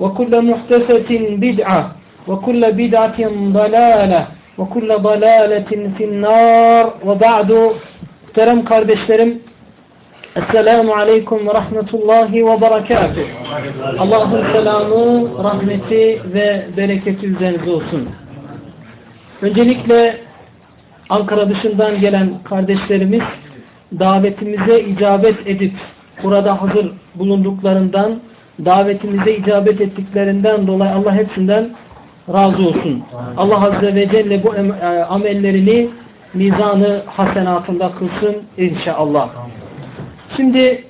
وكل محدثة بدعة وكل بدعة ضلالة وكل ضلالة في النار وبعد Muhterem kardeşlerim Esselamu Aleyküm ve Rahmetullahi ve Berekatuhu Allah'ın selamı, rahmeti ve bereketi üzerinize olsun. Öncelikle Ankara dışından gelen kardeşlerimiz davetimize icabet edip burada hazır bulunduklarından davetimize icabet ettiklerinden dolayı Allah hepsinden razı olsun. Allah Azze ve Celle bu amellerini mizanı hasenatında kılsın inşallah. Şimdi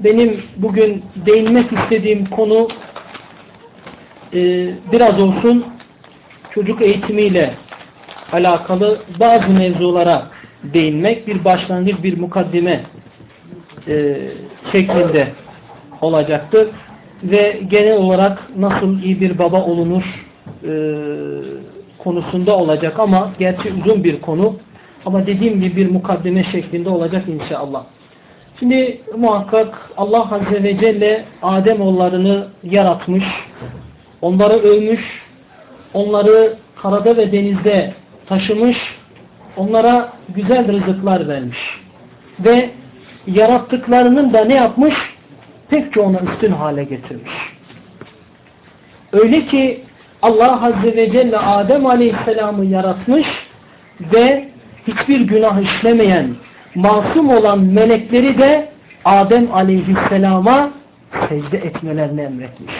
benim bugün değinmek istediğim konu e, biraz olsun çocuk eğitimiyle alakalı bazı mevzulara değinmek bir başlangıç bir mukaddime e, şeklinde olacaktır. Ve genel olarak nasıl iyi bir baba olunur e, konusunda olacak ama gerçi uzun bir konu ama dediğim gibi bir mukaddime şeklinde olacak inşallah. Şimdi muhakkak Allah Azze ve Celle Adem oğullarını yaratmış, onları övmüş, onları karada ve denizde taşımış, onlara güzel rızıklar vermiş. Ve yarattıklarının da ne yapmış? Pek çoğunu üstün hale getirmiş. Öyle ki Allah Azze ve Celle Adem Aleyhisselam'ı yaratmış ve hiçbir günah işlemeyen, masum olan melekleri de Adem Aleyhisselam'a secde etmelerini emretmiş.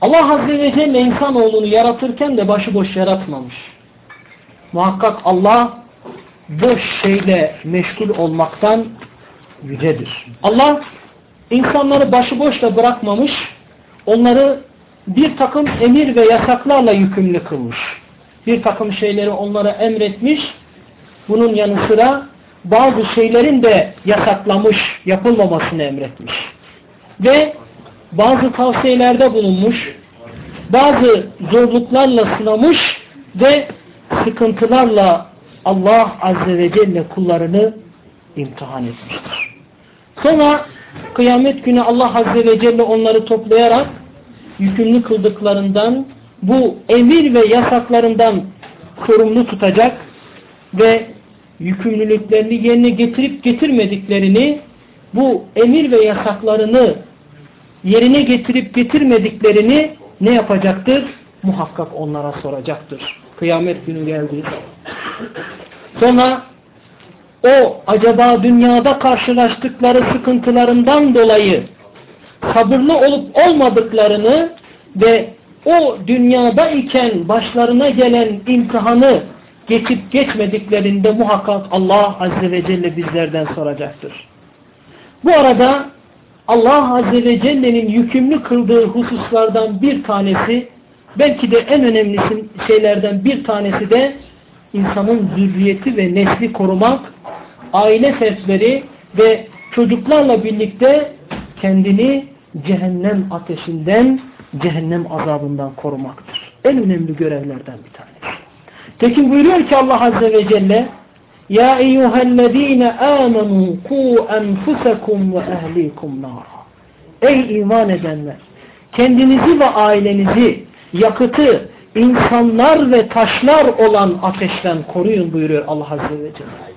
Allah Azze ve Celle insanoğlunu yaratırken de başıboş yaratmamış. Muhakkak Allah boş şeyle meşgul olmaktan yücedir. Allah insanları başıboş da bırakmamış, onları bir takım emir ve yasaklarla yükümlü kılmış. Bir takım şeyleri onlara emretmiş, bunun yanı sıra bazı şeylerin de yasaklamış, yapılmamasını emretmiş. Ve bazı tavsiyelerde bulunmuş, bazı zorluklarla sınamış ve sıkıntılarla Allah Azze ve Celle kullarını imtihan etmiştir. Sonra kıyamet günü Allah Azze ve Celle onları toplayarak yükümlü kıldıklarından bu emir ve yasaklarından sorumlu tutacak ve yükümlülüklerini yerine getirip getirmediklerini bu emir ve yasaklarını yerine getirip getirmediklerini ne yapacaktır? Muhakkak onlara soracaktır. Kıyamet günü geldiği zaman. Sonra o acaba dünyada karşılaştıkları sıkıntılarından dolayı sabırlı olup olmadıklarını ve o dünyada iken başlarına gelen imtihanı geçip geçmediklerinde muhakkak Allah Azze ve Celle bizlerden soracaktır. Bu arada Allah Azze ve Celle'nin yükümlü kıldığı hususlardan bir tanesi belki de en önemli şeylerden bir tanesi de insanın zürriyeti ve nesli korumak aile fertleri ve çocuklarla birlikte kendini cehennem ateşinden, cehennem azabından korumaktır. En önemli görevlerden bir tanesi. Tekin buyuruyor ki Allah Azze ve Celle Ya eyyühellezine amenu ku enfusekum ve ehlikum nara Ey iman edenler! Kendinizi ve ailenizi yakıtı insanlar ve taşlar olan ateşten koruyun buyuruyor Allah Azze ve Celle.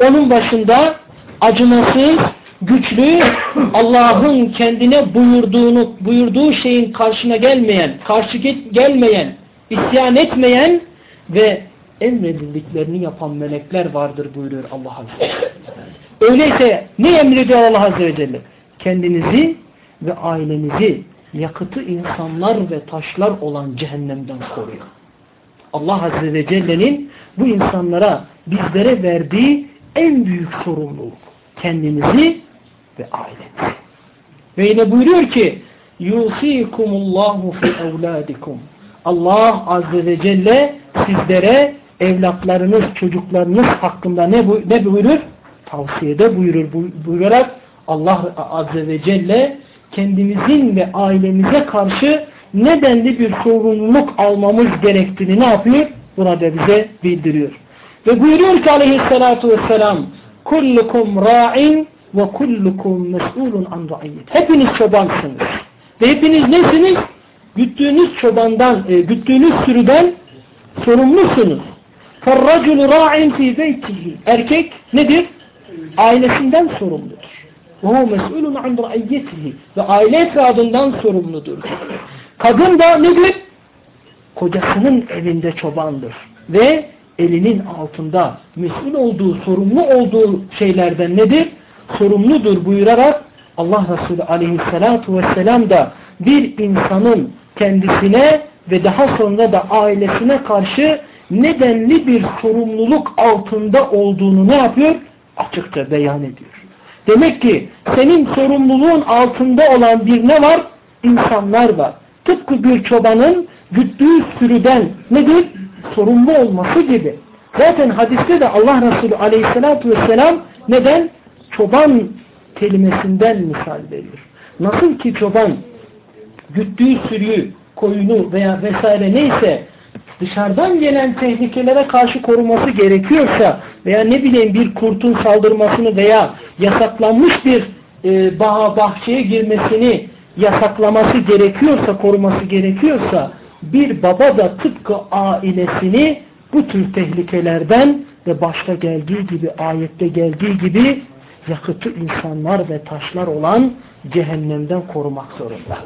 Onun başında acımasız, güçlü, Allah'ın kendine buyurduğunu, buyurduğu şeyin karşına gelmeyen, karşı gelmeyen, isyan etmeyen ve emredildiklerini yapan melekler vardır buyuruyor Allah Azze ve Celle. Öyleyse ne emrediyor Allah Azze ve Celle? Kendinizi ve ailenizi yakıtı insanlar ve taşlar olan cehennemden koruyun. Allah Azze ve Celle'nin bu insanlara bizlere verdiği en büyük sorumluluk. Kendinizi ve ailenizi. Ve yine buyuruyor ki yusikumullahu fi evladikum. Allah Azze ve Celle sizlere evlatlarınız, çocuklarınız hakkında ne, bu, ne buyurur? Tavsiyede buyurur. Buyurarak Allah Azze ve Celle kendimizin ve ailemize karşı nedenli bir sorumluluk almamız gerektiğini ne yapıyor? Burada bize bildiriyor. Ve buyuruyor ki aleyhissalatu vesselam kullukum ra'in ve kullukum mes'ulun an ra'iyyet. Hepiniz çobansınız. Ve hepiniz nesiniz? Güttüğünüz çobandan, e, güttüğünüz sürüden sorumlusunuz. فَالرَّجُلُ رَاعٍ فِي بَيْتِهِ Erkek nedir? Ailesinden sorumludur. وَهُ مَسْئُولٌ عَنْ رَأَيَّتِهِ Ve aile efradından sorumludur. Kadın da nedir? Kocasının evinde çobandır. Ve elinin altında mesul olduğu, sorumlu olduğu şeylerden nedir? Sorumludur buyurarak Allah Resulü aleyhissalatu vesselam da bir insanın kendisine ve daha sonra da ailesine karşı nedenli bir sorumluluk altında olduğunu ne yapıyor? Açıkça beyan ediyor. Demek ki senin sorumluluğun altında olan bir ne var? İnsanlar var. Tıpkı bir çobanın güttüğü sürüden nedir? Sorumlu olması gibi. Zaten hadiste de Allah Resulü aleyhissalatü vesselam neden? Çoban kelimesinden misal veriyor. Nasıl ki çoban güttüğü sürüyü, koyunu veya vesaire neyse dışarıdan gelen tehlikelere karşı koruması gerekiyorsa veya ne bileyim bir kurtun saldırmasını veya yasaklanmış bir e, bağ bahçeye girmesini yasaklaması gerekiyorsa, koruması gerekiyorsa bir baba da tıpkı ailesini bu tür tehlikelerden ve başta geldiği gibi, ayette geldiği gibi yakıtı insanlar ve taşlar olan cehennemden korumak zorunda.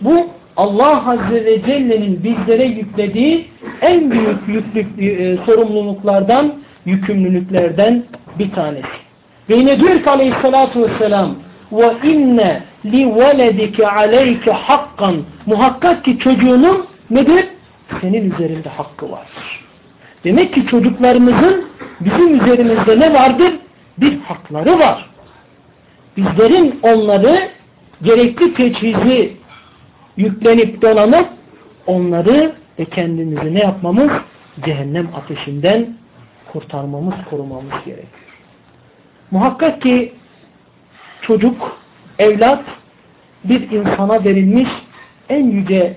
Bu Allah Azze ve Celle'nin bizlere yüklediği en büyük yüklük, e, sorumluluklardan, yükümlülüklerden bir tanesi. Ve yine diyor ki aleyhissalatu vesselam ve inne li veledike aleyke hakkan muhakkak ki çocuğunun nedir? Senin üzerinde hakkı vardır. Demek ki çocuklarımızın bizim üzerimizde ne vardır? Bir hakları var. Bizlerin onları gerekli teçhizi yüklenip donanıp onları ve kendimizi ne yapmamız? Cehennem ateşinden kurtarmamız, korumamız gerekir. Muhakkak ki çocuk, evlat bir insana verilmiş en yüce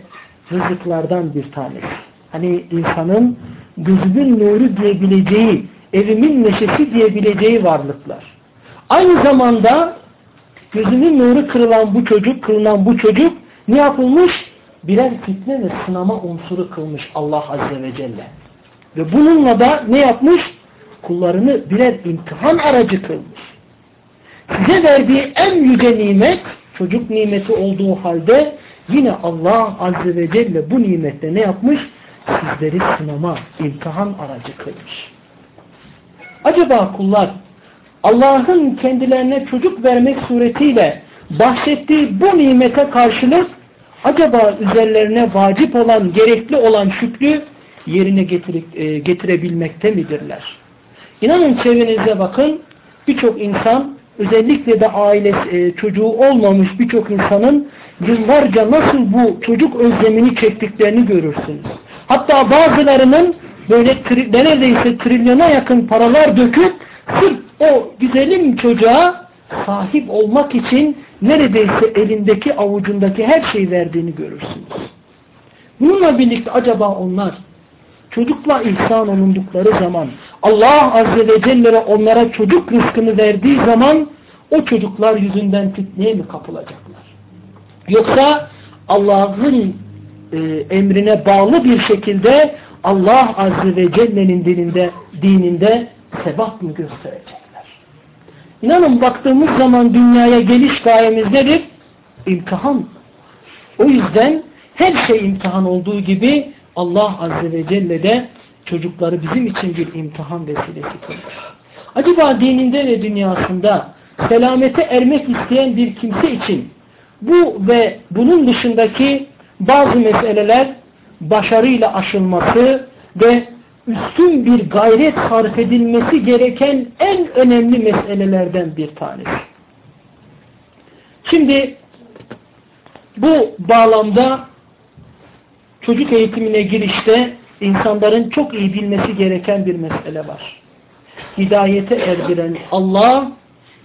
rızıklardan bir tanesi. Hani insanın gözünün nuru diyebileceği, evimin neşesi diyebileceği varlıklar. Aynı zamanda gözünün nuru kırılan bu çocuk, kırılan bu çocuk ne yapılmış? Birer fitne ve sınama unsuru kılmış Allah Azze ve Celle. Ve bununla da ne yapmış? Kullarını birer imtihan aracı kılmış. Size verdiği en yüce nimet, çocuk nimeti olduğu halde yine Allah Azze ve Celle bu nimette ne yapmış? Sizleri sınama, imtihan aracı kılmış. Acaba kullar Allah'ın kendilerine çocuk vermek suretiyle bahsettiği bu nimete karşılık acaba üzerlerine vacip olan, gerekli olan şükrü yerine getirip, e, getirebilmekte midirler? İnanın çevrenize bakın, birçok insan, özellikle de ailesi, e, çocuğu olmamış birçok insanın yıllarca nasıl bu çocuk özlemini çektiklerini görürsünüz. Hatta bazılarının böyle neredeyse trilyona yakın paralar döküp sırf o güzelim çocuğa sahip olmak için neredeyse elindeki avucundaki her şeyi verdiğini görürsünüz. Bununla birlikte acaba onlar çocukla ihsan olundukları zaman Allah Azze ve Celle onlara çocuk rızkını verdiği zaman o çocuklar yüzünden fitneye mi kapılacaklar? Yoksa Allah'ın e, emrine bağlı bir şekilde Allah Azze ve Celle'nin dininde, dininde sebat mı gösterecekler? İnanın baktığımız zaman dünyaya geliş gayemiz nedir? İmtihan. O yüzden her şey imtihan olduğu gibi Allah Azze ve Celle de çocukları bizim için bir imtihan vesilesi kılmış. Acaba dininde ve dünyasında selamete ermek isteyen bir kimse için bu ve bunun dışındaki bazı meseleler başarıyla aşılması ve üstün bir gayret sarf edilmesi gereken en önemli meselelerden bir tanesi. Şimdi bu bağlamda çocuk eğitimine girişte insanların çok iyi bilmesi gereken bir mesele var. Hidayete erdiren Allah,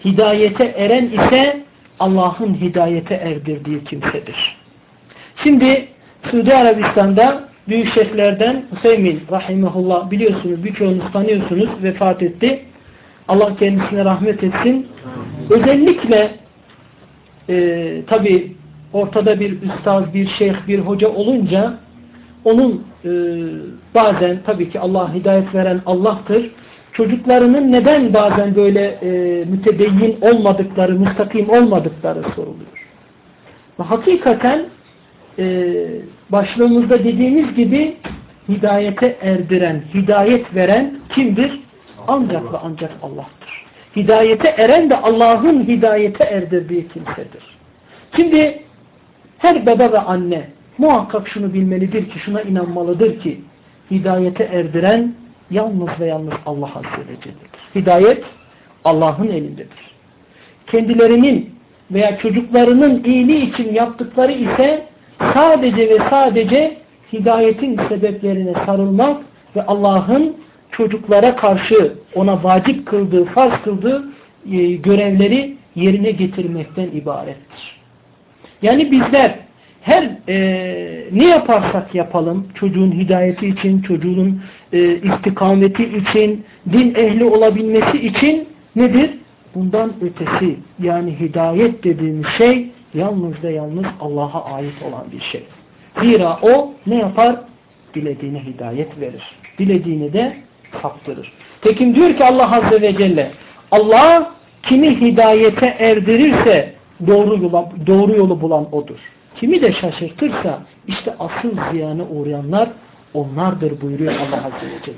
hidayete eren ise Allah'ın hidayete erdirdiği kimsedir. Şimdi Suudi Arabistan'da büyük şeyhlerden Hüseyin Rahimahullah biliyorsunuz birçoğunuz tanıyorsunuz vefat etti. Allah kendisine rahmet etsin. Özellikle e, tabi ortada bir üstaz, bir şeyh, bir hoca olunca onun e, bazen tabii ki Allah hidayet veren Allah'tır. Çocuklarının neden bazen böyle e, mütedeyyin olmadıkları, müstakim olmadıkları soruluyor. Ve hakikaten e, başlığımızda dediğimiz gibi hidayete erdiren, hidayet veren kimdir? Ancak ve ancak Allah'tır. Hidayete eren de Allah'ın hidayete erdirdiği kimsedir. Şimdi her baba ve anne muhakkak şunu bilmelidir ki, şuna inanmalıdır ki hidayete erdiren yalnız ve yalnız Allah Azze ve Celle'dir. Hidayet Allah'ın elindedir. Kendilerinin veya çocuklarının iyiliği için yaptıkları ise sadece ve sadece hidayetin sebeplerine sarılmak ve Allah'ın çocuklara karşı ona vacip kıldığı, farz kıldığı e, görevleri yerine getirmekten ibarettir. Yani bizler her e, ne yaparsak yapalım çocuğun hidayeti için, çocuğun e, istikameti için, din ehli olabilmesi için nedir? Bundan ötesi yani hidayet dediğimiz şey yalnız da yalnız Allah'a ait olan bir şey. Zira o ne yapar? Dilediğine hidayet verir. Dilediğini de saptırır. Tekim diyor ki Allah Azze ve Celle Allah kimi hidayete erdirirse doğru, yola, doğru yolu bulan odur. Kimi de şaşırtırsa işte asıl ziyana uğrayanlar onlardır buyuruyor Allah Azze ve Celle.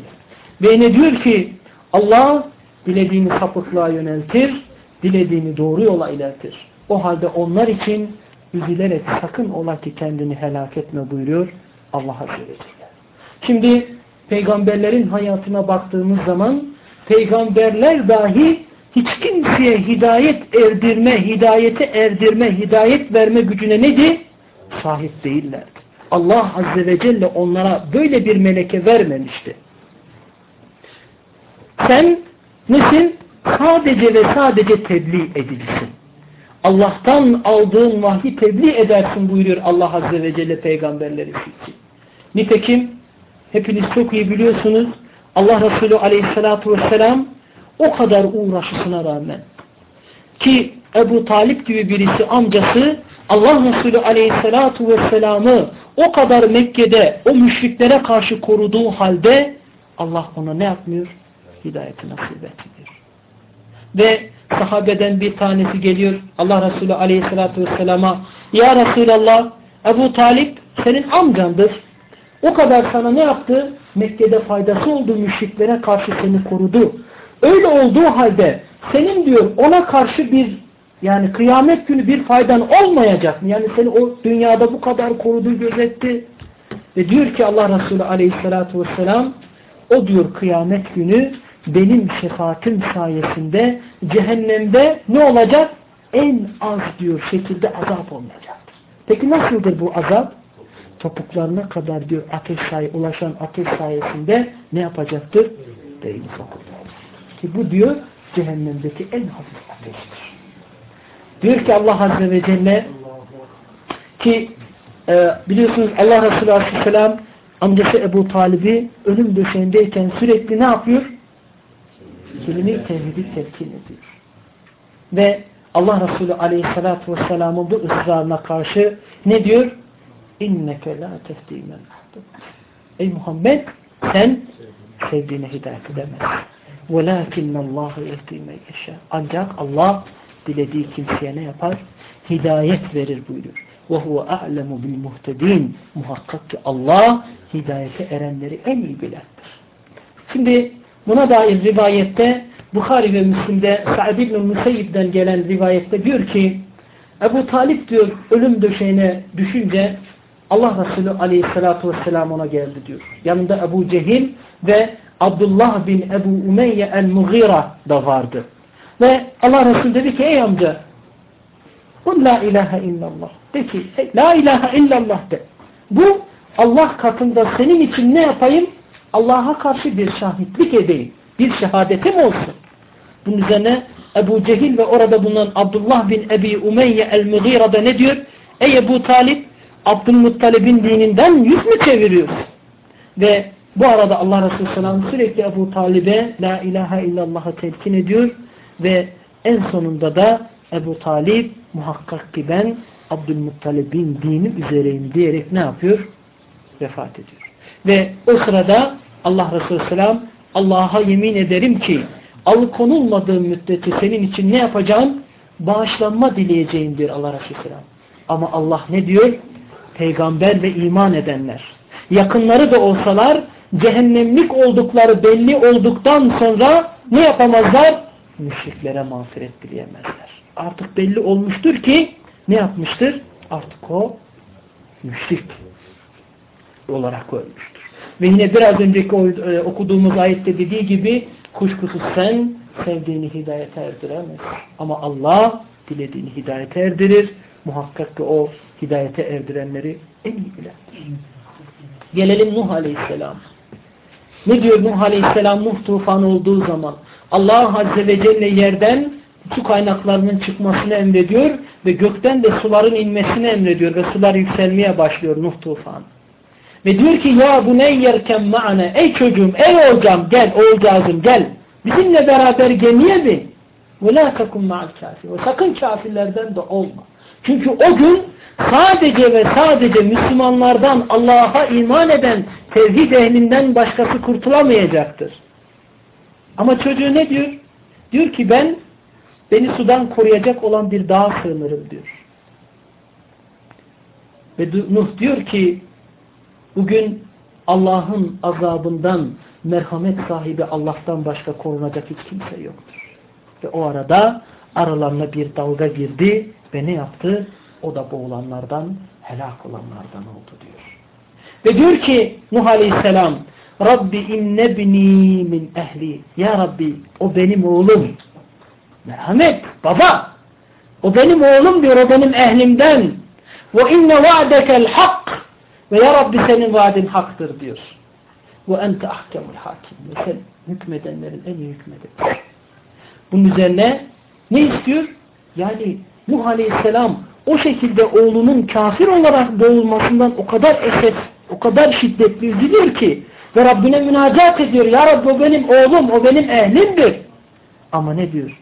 Ve ne diyor ki Allah dilediğini sapıklığa yöneltir, dilediğini doğru yola ilertir. O halde onlar için üzülerek sakın ola ki kendini helak etme buyuruyor Allah Azze ve Celle. Şimdi peygamberlerin hayatına baktığımız zaman peygamberler dahi hiç kimseye hidayet erdirme, hidayete erdirme, hidayet verme gücüne nedir? Sahip değillerdi. Allah Azze ve Celle onlara böyle bir meleke vermemişti. Sen nesin? Sadece ve sadece tebliğ edilsin. Allah'tan aldığın vahyi tebliğ edersin buyuruyor Allah Azze ve Celle peygamberleri için. Nitekim hepiniz çok iyi biliyorsunuz Allah Resulü Aleyhisselatü Vesselam o kadar uğraşısına rağmen ki Ebu Talip gibi birisi amcası Allah Resulü Aleyhisselatü Vesselam'ı o kadar Mekke'de o müşriklere karşı koruduğu halde Allah ona ne yapmıyor? Hidayeti nasip etmiyor. Ve sahabeden bir tanesi geliyor Allah Resulü Aleyhisselatü Vesselam'a Ya Resulallah Ebu Talip senin amcandır. O kadar sana ne yaptı? Mekke'de faydası oldu müşriklere karşı seni korudu. Öyle olduğu halde senin diyor ona karşı bir yani kıyamet günü bir faydan olmayacak mı? Yani seni o dünyada bu kadar korudu, gözetti. Ve diyor ki Allah Resulü aleyhissalatu vesselam o diyor kıyamet günü benim şefaatim sayesinde cehennemde ne olacak? En az diyor şekilde azap olmayacaktır. Peki nasıldır bu azap? Topuklarına kadar diyor ateş say ulaşan ateş sayesinde ne yapacaktır? Değil Ki bu diyor cehennemdeki en hafif ateştir. Diyor ki Allah Azze ve Celle ki e, biliyorsunuz Allah Resulü Aleyhisselam amcası Ebu Talib'i ölüm döşeğindeyken sürekli ne yapıyor? Kelime-i tevhidi telkin ediyor. Ve Allah Resulü aleyhissalatü vesselamın bu ısrarına karşı ne diyor? İnneke la tehdimen Ey Muhammed sen sevdiğine hidayet edemezsin. وَلَاكِنَّ اللّٰهُ يَهْدِي مَنْ يَشَاءُ Ancak Allah dilediği kimseye ne yapar? Hidayet verir buyuruyor. وَهُوَ أَعْلَمُ بِالْمُهْتَد۪ينَ Muhakkak ki Allah hidayete erenleri en iyi bilendir. Şimdi buna dair rivayette Bukhari ve Müslim'de Sa'd ibn Musayyib'den gelen rivayette diyor ki Ebu Talip diyor ölüm döşeğine düşünce Allah Resulü aleyhissalatu vesselam ona geldi diyor. Yanında Ebu Cehil ve Abdullah bin Ebu Umeyye el-Mughira da vardı. Ve Allah Resulü dedi ki ey amca Kul la ilahe illallah. De ki la ilahe illallah de. Bu Allah katında senin için ne yapayım? Allah'a karşı bir şahitlik edeyim. Bir şehadetim olsun. Bunun üzerine Ebu Cehil ve orada bulunan Abdullah bin Ebi Umeyye el-Mughira da ne diyor? Ey Ebu Talip Abdülmuttalib'in dininden yüz mü çeviriyorsun? Ve bu arada Allah Resulü Selam sürekli Ebu Talib'e La ilahe illallah'ı telkin ediyor ve en sonunda da Ebu Talib muhakkak ki ben Abdülmuttalib'in dini üzereyim diyerek ne yapıyor? Vefat ediyor. Ve o sırada Allah Resulü Selam Allah'a yemin ederim ki alıkonulmadığım müddetçe senin için ne yapacağım? Bağışlanma dileyeceğim diyor Allah Resulü Selam. Ama Allah ne diyor? Peygamber ve iman edenler. Yakınları da olsalar cehennemlik oldukları belli olduktan sonra ne yapamazlar? Müşriklere mağfiret dileyemezler. Artık belli olmuştur ki ne yapmıştır? Artık o müşrik olarak ölmüştür. Ve yine biraz önceki e, okuduğumuz ayette dediği gibi kuşkusuz sen sevdiğini hidayete erdiremez. Ama Allah dilediğini hidayete erdirir. Muhakkak ki o hidayete erdirenleri en iyi bilendir. Gelelim Nuh Aleyhisselam. Ne diyor Nuh Aleyhisselam Nuh tufan olduğu zaman? Allah Azze ve Celle yerden su kaynaklarının çıkmasını emrediyor ve gökten de suların inmesini emrediyor ve sular yükselmeye başlıyor Nuh tufan. Ve diyor ki ya bu ne yerken maane ey çocuğum ey oğulcağım gel oğulcağızım gel bizimle beraber gemiye bin ve la takun ma'al kafir sakın kafirlerden de olma. Çünkü o gün sadece ve sadece Müslümanlardan Allah'a iman eden tevhid ehlinden başkası kurtulamayacaktır. Ama çocuğu ne diyor? Diyor ki ben beni sudan koruyacak olan bir dağa sığınırım diyor. Ve Nuh diyor ki bugün Allah'ın azabından merhamet sahibi Allah'tan başka korunacak hiç kimse yoktur. Ve o arada aralarına bir dalga girdi ve ne yaptı? O da boğulanlardan, helak olanlardan oldu diyor. Ve diyor ki Nuh Aleyhisselam Rabbi innebni min ehli. Ya Rabbi o benim oğlum. Merhamet baba. O benim oğlum diyor o benim ehlimden. Ve inne va'dekel hak. Ve ya Rabbi senin vaadin haktır diyor. Ve ente ahkemul hakim. Ve sen hükmedenlerin en iyi hükmedenisin. Bunun üzerine ne istiyor? Yani Nuh Aleyhisselam o şekilde oğlunun kafir olarak boğulmasından o kadar esef, o kadar şiddetli üzülüyor ki ve Rabbine münacat ediyor. Ya Rabbi o benim oğlum, o benim ehlimdir. Ama ne diyor?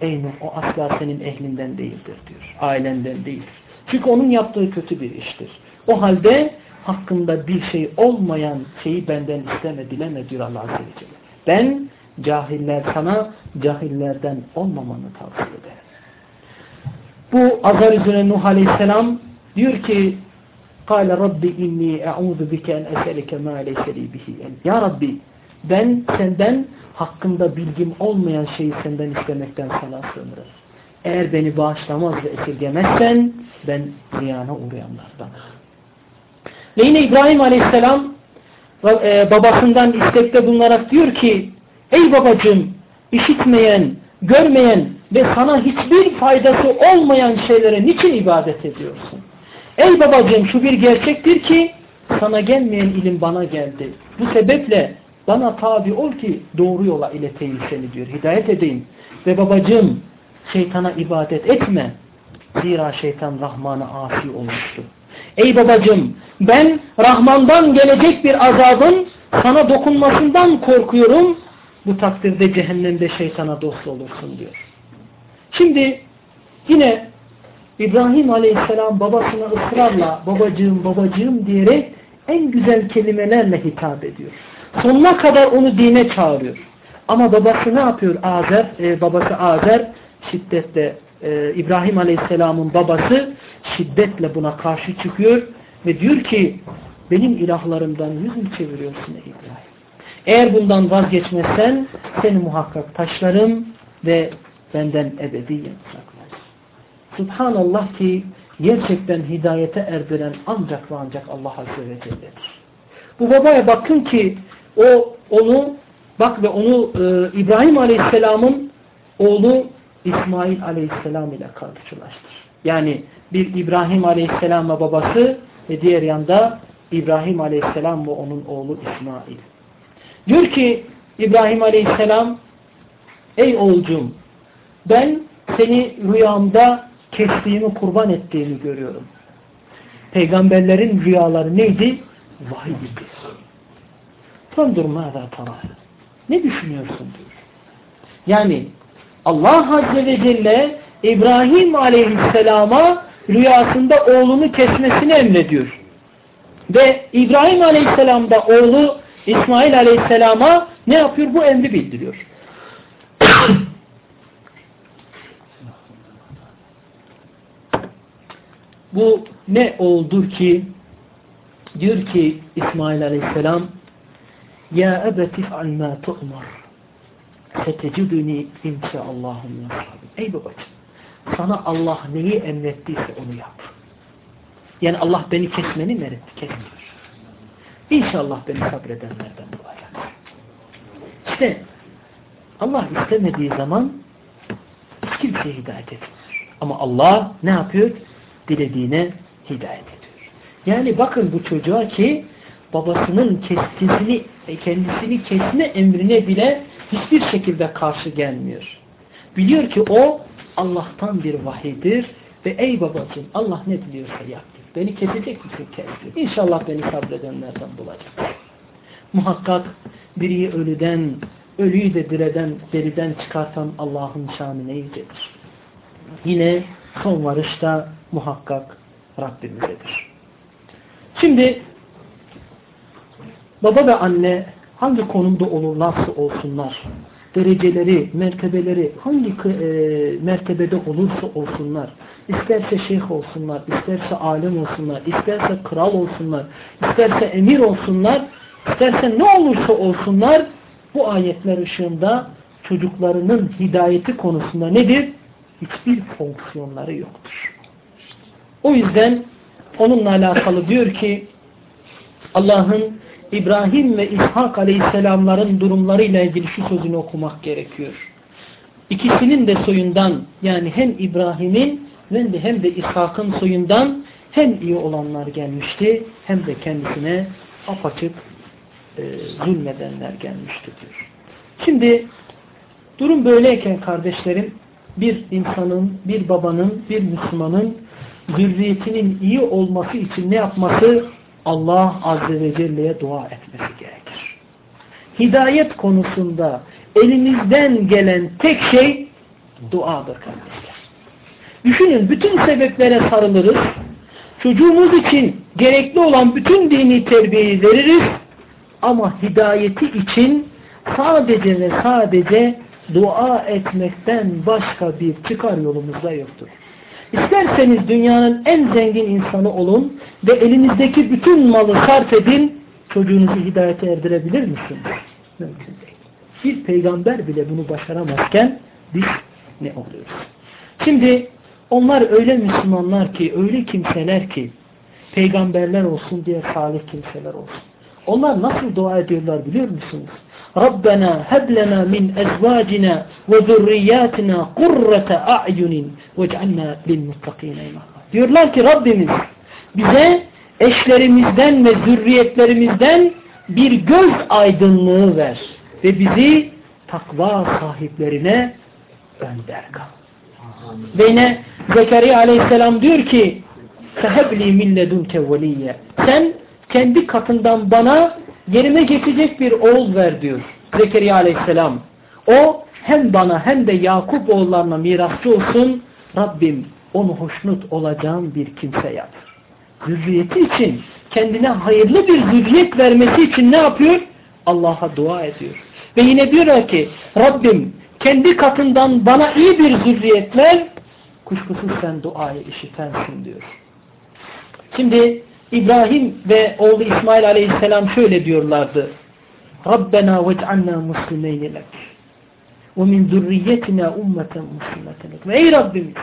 Ey Nuh o asla senin ehlinden değildir diyor. Ailenden değil. Çünkü onun yaptığı kötü bir iştir. O halde hakkında bir şey olmayan şeyi benden isteme, dileme diyor Allah Azze ve Celle. Ben cahiller sana cahillerden olmamanı tavsiye ederim. Bu azar üzerine Nuh Aleyhisselam diyor ki Rabbi inni e'udhu bike en eselike ma leyse li bihi Ya Rabbi ben senden hakkında bilgim olmayan şeyi senden istemekten sana sığınırım. Eğer beni bağışlamaz ve esirgemezsen ben ziyana uğrayanlardan. Ve yine İbrahim Aleyhisselam e, babasından istekte bulunarak diyor ki Ey babacığım işitmeyen, görmeyen ve sana hiçbir faydası olmayan şeylere niçin ibadet ediyorsun? Ey babacığım şu bir gerçektir ki sana gelmeyen ilim bana geldi. Bu sebeple bana tabi ol ki doğru yola ileteyim seni diyor. Hidayet edeyim. Ve babacığım şeytana ibadet etme. Zira şeytan Rahman'a asi olmuştu. Ey babacım ben Rahman'dan gelecek bir azabın sana dokunmasından korkuyorum. Bu takdirde cehennemde şeytana dost olursun diyor. Şimdi yine İbrahim Aleyhisselam babasına ısrarla babacığım babacığım diyerek en güzel kelimelerle hitap ediyor. Sonuna kadar onu dine çağırıyor. Ama babası ne yapıyor Azer? E, babası Azer şiddetle e, İbrahim Aleyhisselam'ın babası şiddetle buna karşı çıkıyor ve diyor ki benim ilahlarımdan yüz mü çeviriyorsun ey İbrahim? Eğer bundan vazgeçmezsen seni muhakkak taşlarım ve benden ebediyen saklar. Subhanallah ki gerçekten hidayete erdiren ancak ve ancak Allah Azze ve Celle'dir. Bu babaya bakın ki o onu bak ve onu e, İbrahim Aleyhisselam'ın oğlu İsmail Aleyhisselam ile karşılaştır. Yani bir İbrahim Aleyhisselam'la babası ve diğer yanda İbrahim Aleyhisselam ve onun oğlu İsmail. Diyor ki İbrahim Aleyhisselam ey oğulcum ben seni rüyamda kestiğimi kurban ettiğini görüyorum. Peygamberlerin rüyaları neydi? Vahiy idi. Fandur mâzâ tarâ. Ne düşünüyorsun diyor. Yani Allah Azze ve Celle İbrahim Aleyhisselam'a rüyasında oğlunu kesmesini emrediyor. Ve İbrahim Aleyhisselam da oğlu İsmail Aleyhisselam'a ne yapıyor? Bu emri bildiriyor. Bu ne oldur ki diyor ki İsmail Aleyhisselam Ya ebeti fa'al ma tu'mar seteciduni inşaallahum Ey babacığım sana Allah neyi emrettiyse onu yap. Yani Allah beni kesmeni mi emretti? Kesmiyor. İnşallah beni sabredenlerden bulacak. İşte Allah istemediği zaman kimseye hidayet etmiyor. Ama Allah ne yapıyor? Dilediğine hidayet ediyor. Yani bakın bu çocuğa ki babasının kestisini, kendisini kesme emrine bile hiçbir şekilde karşı gelmiyor. Biliyor ki o Allah'tan bir vahidir ve ey babacığım Allah ne diliyorsa yap Beni kesecek misin? Kes İnşallah beni sabredenlerden bulacak. Muhakkak biri ölüden, ölüyü de direden, deriden çıkartan Allah'ın şanı neycedir. Yine son varışta muhakkak Rabbimizdedir. Şimdi baba ve anne hangi konumda olurlarsa olsunlar, dereceleri, mertebeleri hangi e, mertebede olursa olsunlar, isterse şeyh olsunlar, isterse alim olsunlar, isterse kral olsunlar, isterse emir olsunlar, isterse ne olursa olsunlar, bu ayetler ışığında çocuklarının hidayeti konusunda nedir? Hiçbir fonksiyonları yoktur. O yüzden onunla alakalı diyor ki Allah'ın İbrahim ve İshak aleyhisselamların durumlarıyla ilgili şu sözünü okumak gerekiyor. İkisinin de soyundan yani hem İbrahim'in hem de İshak'ın soyundan hem iyi olanlar gelmişti hem de kendisine apaçık e, zulmedenler gelmişti diyor. Şimdi durum böyleyken kardeşlerim bir insanın, bir babanın, bir Müslümanın zürriyetinin iyi olması için ne yapması? Allah Azze ve Celle'ye dua etmesi gerekir. Hidayet konusunda elimizden gelen tek şey duadır kardeşler. Düşünün bütün sebeplere sarılırız. Çocuğumuz için gerekli olan bütün dini terbiyeyi veririz. Ama hidayeti için sadece ve sadece dua etmekten başka bir çıkar yolumuz da yoktur. İsterseniz dünyanın en zengin insanı olun ve elinizdeki bütün malı sarf edin, çocuğunuzu hidayete erdirebilir misiniz? Mümkün değil. Bir peygamber bile bunu başaramazken biz ne oluyoruz? Şimdi onlar öyle Müslümanlar ki, öyle kimseler ki, peygamberler olsun diye salih kimseler olsun. Onlar nasıl dua ediyorlar biliyor musunuz? Rabbena heblena min ezvacina ve zurriyatina kurrete a'yunin vec'alna lil muttakine Diyorlar ki Rabbimiz bize eşlerimizden ve zürriyetlerimizden bir göz aydınlığı ver ve bizi takva sahiplerine önder kal. Ve yine Zekeriya aleyhisselam diyor ki fehebli min ledunke veliyye. Sen kendi katından bana yerime geçecek bir oğul ver diyor Zekeriya aleyhisselam. O hem bana hem de Yakup oğullarına mirasçı olsun. Rabbim onu hoşnut olacağım bir kimse yap. Zürriyeti için kendine hayırlı bir zürriyet vermesi için ne yapıyor? Allah'a dua ediyor. Ve yine diyor ki Rabbim kendi katından bana iyi bir zürriyet ver kuşkusuz sen duayı işitensin diyor. Şimdi İbrahim ve oğlu İsmail aleyhisselam şöyle diyorlardı. Rabbena vec'alna muslimeyni lek. Ve min zürriyetina ummeten muslimeten lek. Ey Rabbimiz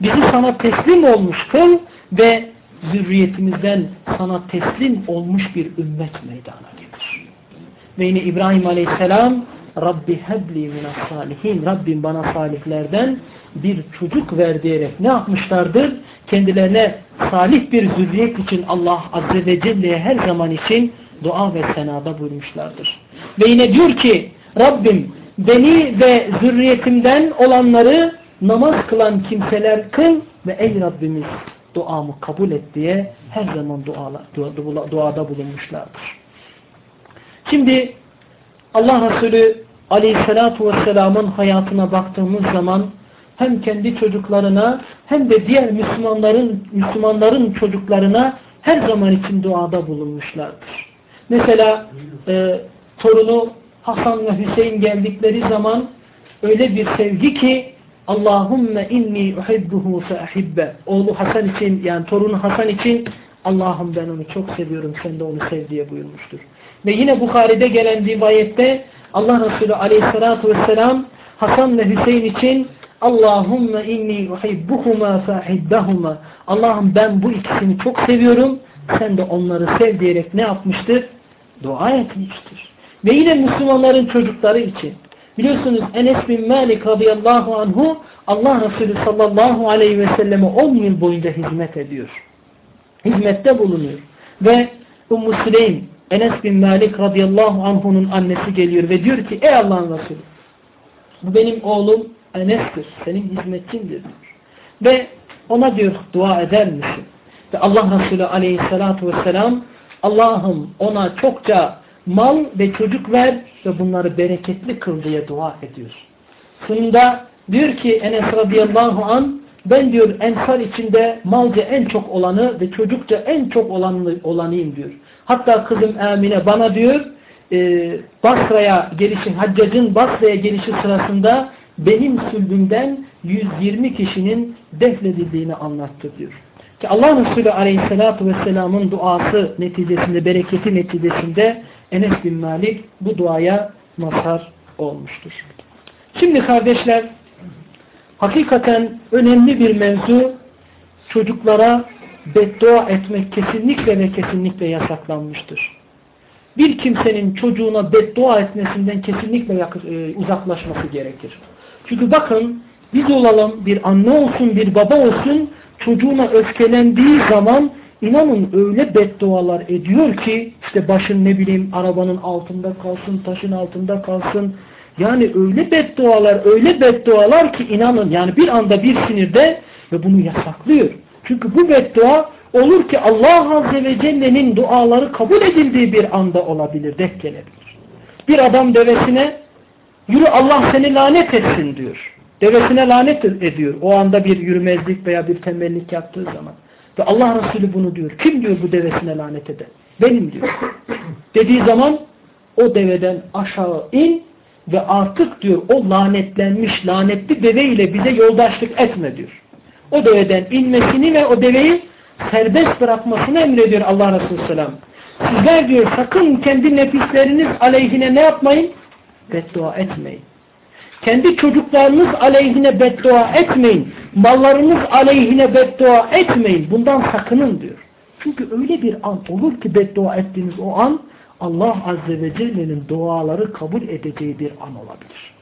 bizi sana teslim olmuş kıl ve zürriyetimizden sana teslim olmuş bir ümmet meydana getir. Ve yine İbrahim aleyhisselam Rabbi hebli salihin. Rabbim bana salihlerden bir çocuk ver diyerek ne yapmışlardır? Kendilerine salih bir zürriyet için Allah Azze ve Celle'ye her zaman için dua ve senada buyurmuşlardır. Ve yine diyor ki Rabbim beni ve zürriyetimden olanları namaz kılan kimseler kıl ve ey Rabbimiz duamı kabul et diye her zaman duala, duada bulunmuşlardır. Şimdi Allah Resulü Aleyhisselatü Vesselam'ın hayatına baktığımız zaman hem kendi çocuklarına hem de diğer Müslümanların Müslümanların çocuklarına her zaman için duada bulunmuşlardır. Mesela e, torunu Hasan ve Hüseyin geldikleri zaman öyle bir sevgi ki Allahümme inni uhibbuhu fe ahibbe oğlu Hasan için yani torunu Hasan için Allah'ım ben onu çok seviyorum sen de onu sev diye buyurmuştur. Ve yine Bukhari'de gelen rivayette Allah Resulü aleyhissalatu vesselam Hasan ve Hüseyin için Allahümme inni uhibbuhuma fahibbahuma Allah'ım ben bu ikisini çok seviyorum sen de onları sev diyerek ne yapmıştır? Dua etmiştir. Ve yine Müslümanların çocukları için biliyorsunuz Enes bin Malik radıyallahu anhu Allah Resulü sallallahu aleyhi ve selleme 10 yıl boyunca hizmet ediyor. Hizmette bulunuyor. Ve Ummu Süleym Enes bin Malik radıyallahu anh'unun annesi geliyor ve diyor ki ey Allah'ın Resulü bu benim oğlum Enes'tir. Senin hizmetçindir. Ve ona diyor dua eder misin? Ve Allah Resulü aleyhissalatu vesselam Allah'ım ona çokça mal ve çocuk ver ve bunları bereketli kıl diye dua ediyor. Sonunda diyor ki Enes radıyallahu an ben diyor ensar içinde malca en çok olanı ve çocukça en çok olanı, olanıyım diyor. Hatta kızım Emine bana diyor e, Basra'ya gelişi, Haccac'ın Basra'ya gelişi sırasında benim sülbümden 120 kişinin defnedildiğini anlattı diyor. Ki Allah Resulü Aleyhisselatü Vesselam'ın duası neticesinde, bereketi neticesinde Enes bin Malik bu duaya mazhar olmuştur. Şimdi kardeşler hakikaten önemli bir mevzu çocuklara beddua etmek kesinlikle ve kesinlikle yasaklanmıştır. Bir kimsenin çocuğuna beddua etmesinden kesinlikle e, uzaklaşması gerekir. Çünkü bakın biz olalım bir anne olsun bir baba olsun çocuğuna öfkelendiği zaman inanın öyle beddualar ediyor ki işte başın ne bileyim arabanın altında kalsın taşın altında kalsın yani öyle beddualar öyle beddualar ki inanın yani bir anda bir sinirde ve bunu yasaklıyor. Çünkü bu beddua olur ki Allah Azze ve Celle'nin duaları kabul edildiği bir anda olabilir, denk gelebilir. Bir adam devesine yürü Allah seni lanet etsin diyor. Devesine lanet ediyor. O anda bir yürümezlik veya bir tembellik yaptığı zaman. Ve Allah Resulü bunu diyor. Kim diyor bu devesine lanet eden? Benim diyor. Dediği zaman o deveden aşağı in ve artık diyor o lanetlenmiş lanetli deve ile bize yoldaşlık etme diyor. O deveden inmesini ve o deveyi serbest bırakmasını emrediyor Allah Resulü Selam. Sizler diyor sakın kendi nefisleriniz aleyhine ne yapmayın? Beddua etmeyin. Kendi çocuklarınız aleyhine beddua etmeyin. Mallarınız aleyhine beddua etmeyin. Bundan sakının diyor. Çünkü öyle bir an olur ki beddua ettiğiniz o an Allah Azze ve Celle'nin duaları kabul edeceği bir an olabilir.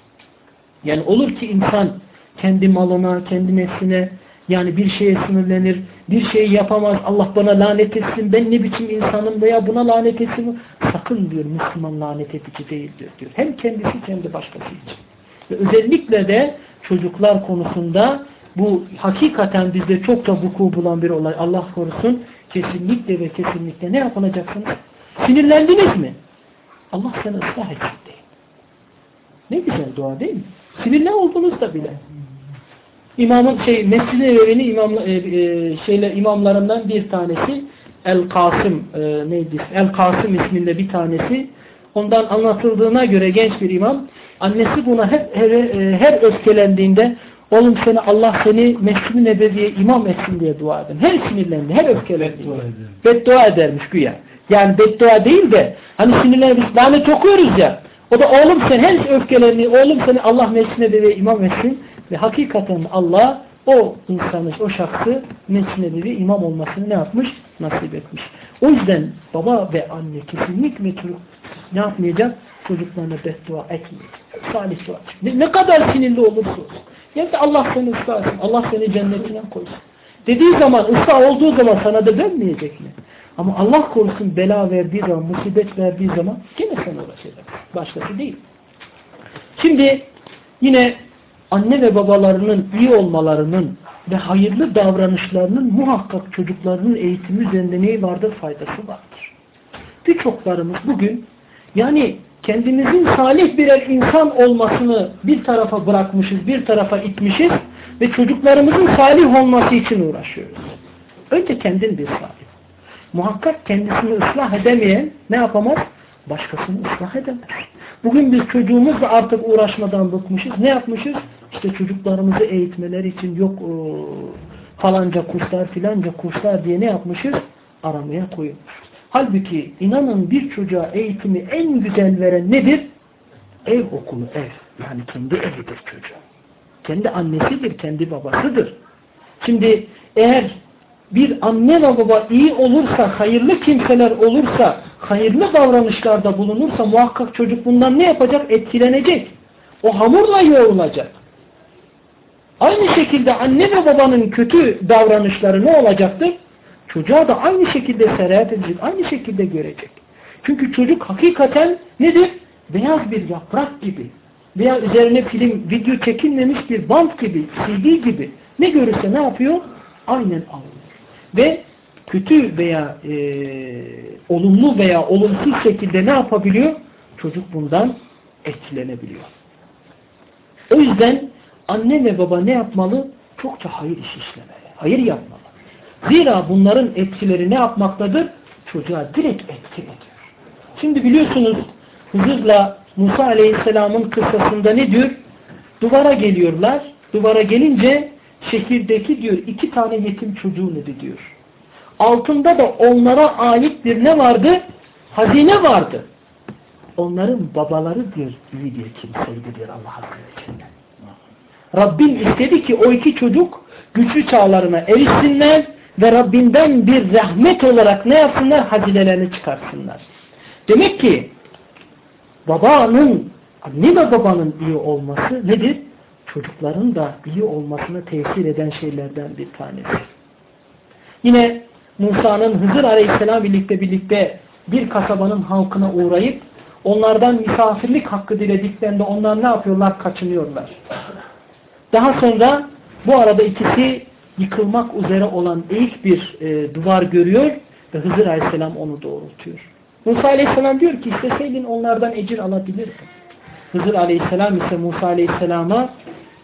Yani olur ki insan kendi malına, kendi nefsine yani bir şeye sinirlenir, bir şey yapamaz, Allah bana lanet etsin, ben ne biçim insanım veya buna lanet etsin. Sakın diyor Müslüman lanet edici değildir diyor. Hem kendisi hem de başkası için. Ve özellikle de çocuklar konusunda bu hakikaten bizde çok da vuku bulan bir olay. Allah korusun. Kesinlikle ve kesinlikle ne yapılacaksınız? Sinirlendiniz mi? Allah seni ıslah etsin deyin. Ne güzel dua değil mi? Sinirli olduğunuzda bile. İmamın şey Mescid-i Nebevi'nin imam, e, e, şeyle imamlarından bir tanesi El Kasım e, neydi? El Kasım isminde bir tanesi. Ondan anlatıldığına göre genç bir imam annesi buna hep her, e, her öfkelendiğinde oğlum seni Allah seni Mescid-i Nebevi'ye imam etsin diye dua edin. Her sinirlendi, her öfkelendi. Beddua edermiş güya. Yani beddua değil de hani sinirlenmiş lanet okuyoruz ya. O da oğlum sen her öfkelendi, oğlum seni Allah Mescid-i Nebevi'ye imam etsin. Ve hakikaten Allah o insanı, o şahsı Mescid-i bir imam olmasını ne yapmış? Nasip etmiş. O yüzden baba ve anne kesinlikle çocuk ne yapmayacak? Çocuklarına beddua etmeyecek. Salih dua ne, ne kadar sinirli olursa olsun. Yani Allah seni ıslah etsin. Allah seni cennetine koysun. Dediği zaman, ıslah olduğu zaman sana da dönmeyecek mi? Ama Allah korusun bela verdiği zaman, musibet verdiği zaman gene sen uğraşacak. Başkası değil. Şimdi yine anne ve babalarının iyi olmalarının ve hayırlı davranışlarının muhakkak çocuklarının eğitimi üzerinde neyi vardır? Faydası vardır. Birçoklarımız bugün yani kendimizin salih birer insan olmasını bir tarafa bırakmışız, bir tarafa itmişiz ve çocuklarımızın salih olması için uğraşıyoruz. Önce kendin bir salih. Muhakkak kendisini ıslah edemeyen ne yapamaz? Başkasını ıslah edemez. Bugün biz çocuğumuzla artık uğraşmadan bıkmışız. Ne yapmışız? İşte çocuklarımızı eğitmeler için yok e, falanca kurslar filanca kurslar diye ne yapmışız? Aramaya koyulmuşuz. Halbuki inanın bir çocuğa eğitimi en güzel veren nedir? Ev okulu, ev. Yani kendi evidir çocuğun. Kendi annesidir, kendi babasıdır. Şimdi eğer bir anne ve baba iyi olursa, hayırlı kimseler olursa, hayırlı davranışlarda bulunursa muhakkak çocuk bundan ne yapacak? Etkilenecek. O hamurla yoğrulacak. Aynı şekilde anne ve babanın kötü davranışları ne olacaktır? Çocuğa da aynı şekilde serayet edecek, aynı şekilde görecek. Çünkü çocuk hakikaten nedir? Beyaz bir yaprak gibi veya üzerine film, video çekilmemiş bir bant gibi, CD gibi ne görürse ne yapıyor? Aynen alıyor. Ve kötü veya e, olumlu veya olumsuz şekilde ne yapabiliyor? Çocuk bundan etkilenebiliyor. O yüzden anne ve baba ne yapmalı? Çokça hayır iş işlemeli. Hayır yapmalı. Zira bunların etkileri ne yapmaktadır? Çocuğa direkt etki ediyor. Şimdi biliyorsunuz Hızır'la Musa Aleyhisselam'ın kıssasında ne diyor? Duvara geliyorlar. Duvara gelince şehirdeki diyor iki tane yetim çocuğu ne diyor. Altında da onlara ait bir ne vardı? Hazine vardı. Onların babaları diyor iyi bir kimseydi diyor Allah Azze. Rabbim istedi ki o iki çocuk güçlü çağlarına erişsinler ve Rabbinden bir rahmet olarak ne yapsınlar? Hazinelerini çıkarsınlar. Demek ki babanın, anne ve babanın iyi olması nedir? Çocukların da iyi olmasına tesir eden şeylerden bir tanesi. Yine Musa'nın Hızır Aleyhisselam birlikte birlikte bir kasabanın halkına uğrayıp onlardan misafirlik hakkı dilediklerinde onlar ne yapıyorlar? Kaçınıyorlar. Daha sonra bu arada ikisi yıkılmak üzere olan eğik bir e, duvar görüyor ve Hızır Aleyhisselam onu doğrultuyor. Musa Aleyhisselam diyor ki isteseydin onlardan ecir alabilirdin. Hızır Aleyhisselam ise Musa Aleyhisselam'a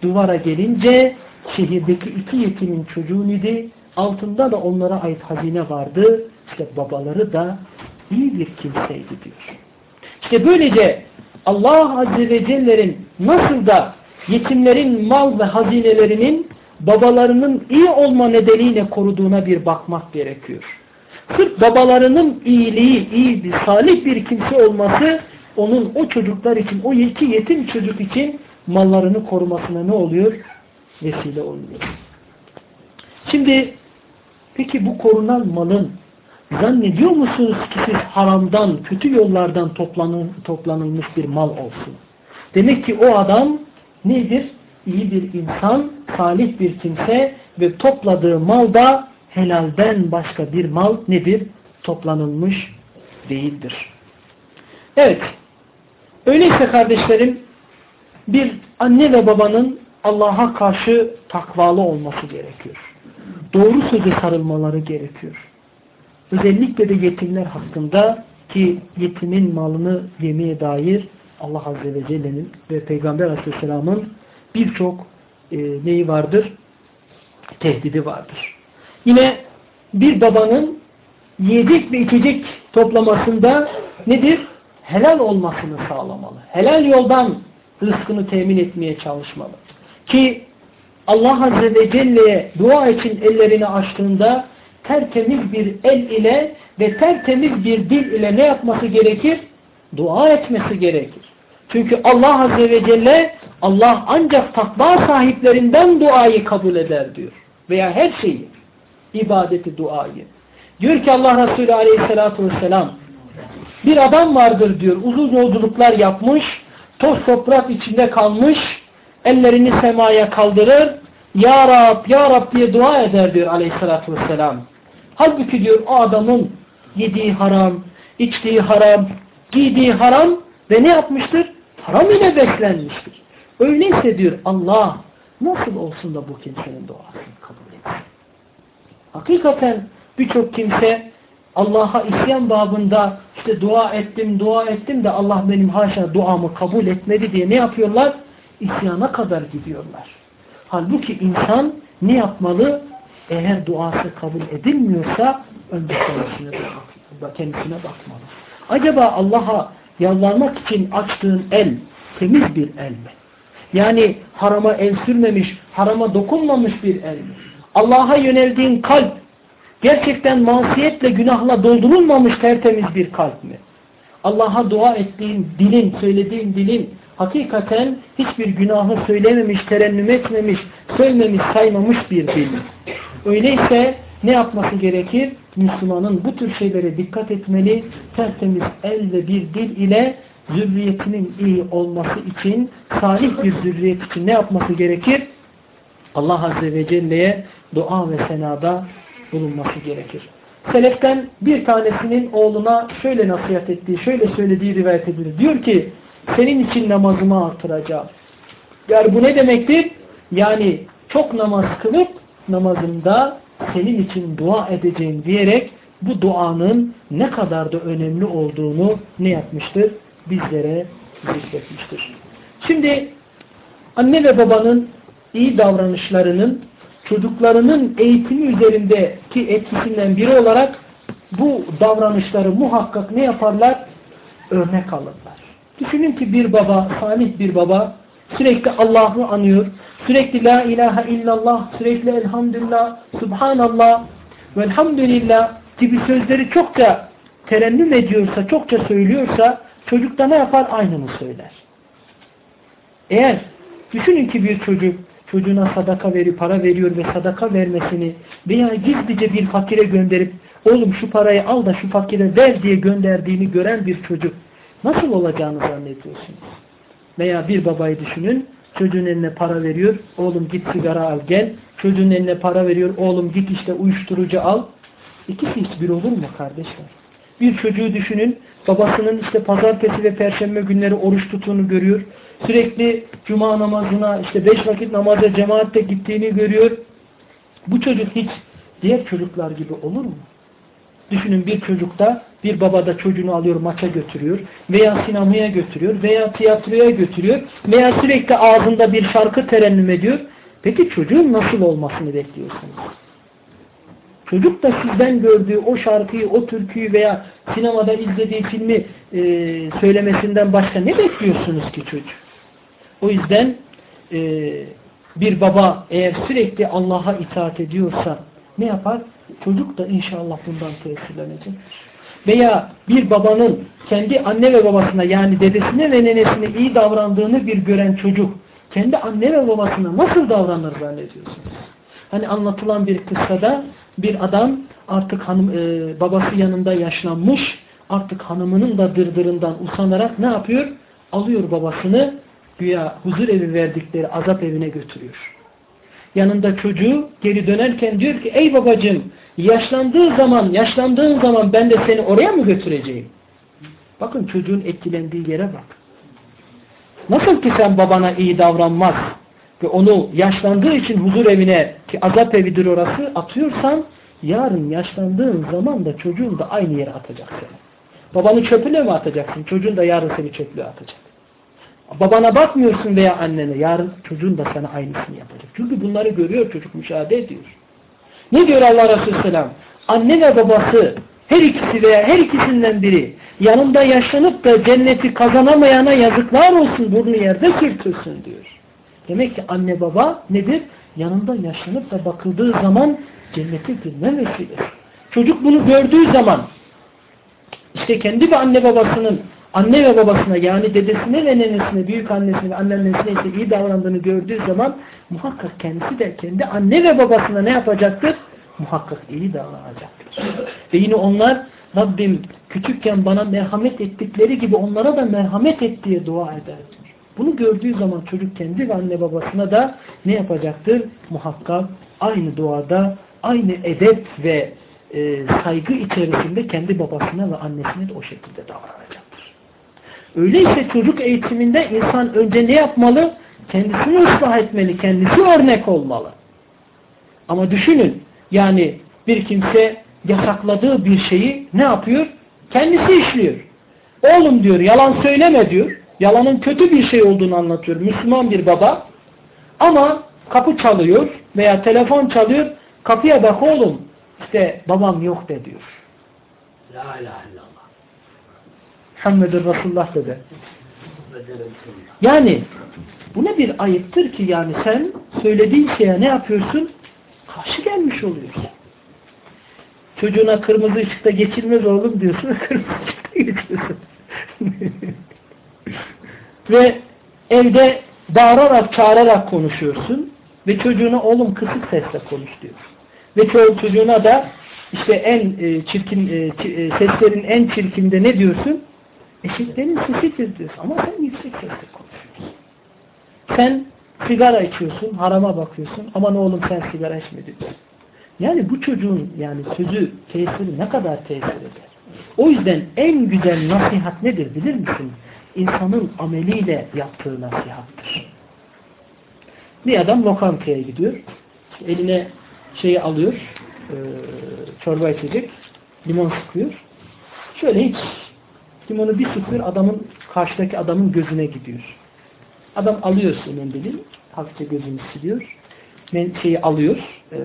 duvara gelince şehirdeki iki yetimin çocuğun idi. Altında da onlara ait hazine vardı. İşte babaları da iyi bir kimseydi diyor. İşte böylece Allah Azze ve Celle'nin nasıl da yetimlerin mal ve hazinelerinin babalarının iyi olma nedeniyle koruduğuna bir bakmak gerekiyor. Sırf babalarının iyiliği, iyi bir, salih bir kimse olması onun o çocuklar için, o iki yetim çocuk için mallarını korumasına ne oluyor? Vesile oluyor. Şimdi peki bu korunan malın zannediyor musunuz ki siz haramdan, kötü yollardan toplanılmış bir mal olsun? Demek ki o adam nedir? İyi bir insan, salih bir kimse ve topladığı mal da helalden başka bir mal nedir? Toplanılmış değildir. Evet. Öyleyse kardeşlerim bir anne ve babanın Allah'a karşı takvalı olması gerekiyor. Doğru söze sarılmaları gerekiyor. Özellikle de yetimler hakkında ki yetimin malını yemeye dair Allah Azze ve Celle'nin ve Peygamber Aleyhisselam'ın birçok e, neyi vardır? Tehdidi vardır. Yine bir babanın yiyecek ve içecek toplamasında nedir? Helal olmasını sağlamalı. Helal yoldan rızkını temin etmeye çalışmalı. Ki Allah Azze ve Celle'ye dua için ellerini açtığında tertemiz bir el ile ve tertemiz bir dil ile ne yapması gerekir? Dua etmesi gerekir. Çünkü Allah Azze ve Celle Allah ancak takva sahiplerinden duayı kabul eder diyor. Veya her şeyi. ibadeti, duayı. Diyor ki Allah Resulü Aleyhisselatü Vesselam bir adam vardır diyor. Uzun yolculuklar yapmış. Toz toprak içinde kalmış. Ellerini semaya kaldırır. Ya Rab, Ya Rab diye dua eder diyor Aleyhisselatü Vesselam. Halbuki diyor o adamın yediği haram, içtiği haram, giydiği haram ve ne yapmıştır? Haram ile beslenmiştir. Öyleyse diyor Allah nasıl olsun da bu kimsenin duasını kabul etsin? Hakikaten birçok kimse Allah'a isyan babında işte dua ettim, dua ettim de Allah benim haşa duamı kabul etmedi diye ne yapıyorlar? İsyana kadar gidiyorlar. Halbuki insan ne yapmalı? Eğer duası kabul edilmiyorsa önce kendisine, kendisine bakmalı. Acaba Allah'a yalvarmak için açtığın el temiz bir el mi? Yani harama el sürmemiş, harama dokunmamış bir el mi? Allah'a yöneldiğin kalp gerçekten masiyetle, günahla doldurulmamış tertemiz bir kalp mi? Allah'a dua ettiğin dilin, söylediğin dilin hakikaten hiçbir günahı söylememiş, terennüm etmemiş, söylememiş, saymamış bir dil. Öyleyse ne yapması gerekir? Müslümanın bu tür şeylere dikkat etmeli, tertemiz el ve bir dil ile zürriyetinin iyi olması için, salih bir zürriyet için ne yapması gerekir? Allah Azze ve Celle'ye dua ve senada bulunması gerekir. Seleften bir tanesinin oğluna şöyle nasihat ettiği, şöyle söylediği rivayet edilir. Diyor ki, senin için namazımı artıracağım. Yani bu ne demektir? Yani çok namaz kılıp namazımda senin için dua edeceğim diyerek bu duanın ne kadar da önemli olduğunu ne yapmıştır? Bizlere zikretmiştir. Şimdi anne ve babanın iyi davranışlarının çocuklarının eğitimi üzerindeki etkisinden biri olarak bu davranışları muhakkak ne yaparlar? Örnek alırlar. Düşünün ki bir baba, salih bir baba sürekli Allah'ı anıyor, sürekli La ilahe illallah, sürekli Elhamdülillah, Subhanallah, Velhamdülillah gibi sözleri çokça terennüm ediyorsa, çokça söylüyorsa çocuk da ne yapar? Aynını söyler. Eğer düşünün ki bir çocuk çocuğuna sadaka veriyor, para veriyor ve sadaka vermesini veya gizlice bir fakire gönderip oğlum şu parayı al da şu fakire ver diye gönderdiğini gören bir çocuk nasıl olacağını zannediyorsunuz? Veya bir babayı düşünün çocuğun eline para veriyor oğlum git sigara al gel çocuğun eline para veriyor oğlum git işte uyuşturucu al ikisi hiçbir olur mu kardeşler? Bir çocuğu düşünün babasının işte pazartesi ve perşembe günleri oruç tuttuğunu görüyor. Sürekli cuma namazına işte beş vakit namaza cemaatte gittiğini görüyor. Bu çocuk hiç diğer çocuklar gibi olur mu? Düşünün bir çocukta bir baba da çocuğunu alıyor maça götürüyor veya sinemaya götürüyor veya tiyatroya götürüyor veya sürekli ağzında bir şarkı terennüm ediyor. Peki çocuğun nasıl olmasını bekliyorsunuz? Çocuk da sizden gördüğü o şarkıyı, o türküyü veya sinemada izlediği filmi e, söylemesinden başka ne bekliyorsunuz ki çocuk? O yüzden e, bir baba eğer sürekli Allah'a itaat ediyorsa ne yapar? Çocuk da inşallah bundan tesirlenecek. Veya bir babanın kendi anne ve babasına yani dedesine ve nenesine iyi davrandığını bir gören çocuk kendi anne ve babasına nasıl davranır zannediyorsunuz? Hani anlatılan bir kıssada bir adam artık hanım, e, babası yanında yaşlanmış artık hanımının da dırdırından usanarak ne yapıyor? Alıyor babasını güya huzur evi verdikleri azap evine götürüyor. Yanında çocuğu geri dönerken diyor ki ey babacığım yaşlandığı zaman yaşlandığın zaman ben de seni oraya mı götüreceğim? Bakın çocuğun etkilendiği yere bak. Nasıl ki sen babana iyi davranmaz ve onu yaşlandığı için huzur evine ki azap evidir orası atıyorsan yarın yaşlandığın zaman da çocuğun da aynı yere atacak seni. Babanı çöpüne mi atacaksın? Çocuğun da yarın seni çöplüğe atacak. Babana bakmıyorsun veya annene yarın çocuğun da sana aynısını yapacak. Çünkü bunları görüyor çocuk müşahede ediyor. Ne diyor Allah Resulü Selam? Anne ve babası her ikisi veya her ikisinden biri yanında yaşlanıp da cenneti kazanamayana yazıklar olsun burnu yerde sürtülsün diyor. Demek ki anne baba nedir? Yanında yaşlanıp da bakıldığı zaman cennete girme vesilesi. Çocuk bunu gördüğü zaman işte kendi ve anne babasının anne ve babasına yani dedesine ve nenesine, büyük annesine ve anneannesine ise iyi davrandığını gördüğü zaman muhakkak kendisi de kendi anne ve babasına ne yapacaktır? Muhakkak iyi davranacaktır. ve yine onlar Rabbim küçükken bana merhamet ettikleri gibi onlara da merhamet et diye dua eder. Bunu gördüğü zaman çocuk kendi ve anne babasına da ne yapacaktır? Muhakkak aynı duada, aynı edep ve e, saygı içerisinde kendi babasına ve annesine de o şekilde davranacaktır. Öyleyse çocuk eğitiminde insan önce ne yapmalı? Kendisini ıslah etmeli, kendisi örnek olmalı. Ama düşünün, yani bir kimse yasakladığı bir şeyi ne yapıyor? Kendisi işliyor. Oğlum diyor, yalan söyleme diyor. Yalanın kötü bir şey olduğunu anlatıyor. Müslüman bir baba. Ama kapı çalıyor veya telefon çalıyor. Kapıya bak oğlum. İşte babam yok de diyor. La ilahe illallah. Muhammedur Resulullah dedi. Yani bu ne bir ayıptır ki yani sen söylediğin şeye ne yapıyorsun? Karşı gelmiş oluyorsun. Çocuğuna kırmızı ışıkta geçilmez oğlum diyorsun. Kırmızı ışıkta geçiyorsun. ve evde bağırarak çağırarak konuşuyorsun ve çocuğuna oğlum kısık sesle konuş diyorsun. Ve çocuğuna da işte en e, çirkin e, e, seslerin en çirkinde ne diyorsun? Eşeklerin sesidir diyorsun. Ama sen yüksek sesle konuşuyorsun. Sen sigara içiyorsun, harama bakıyorsun. Aman oğlum sen sigara içme. Yani bu çocuğun yani sözü, tesiri ne kadar tesir eder? O yüzden en güzel nasihat nedir bilir misin? İnsanın ameliyle yaptığı nasihattır. Bir adam lokantaya gidiyor. Eline şeyi alıyor, çorba içecek, limon sıkıyor. Şöyle hiç limonu bir sıkıyor, adamın karşıdaki adamın gözüne gidiyor. Adam alıyor mendili, hafifçe gözünü siliyor. Şeyi alıyor, e,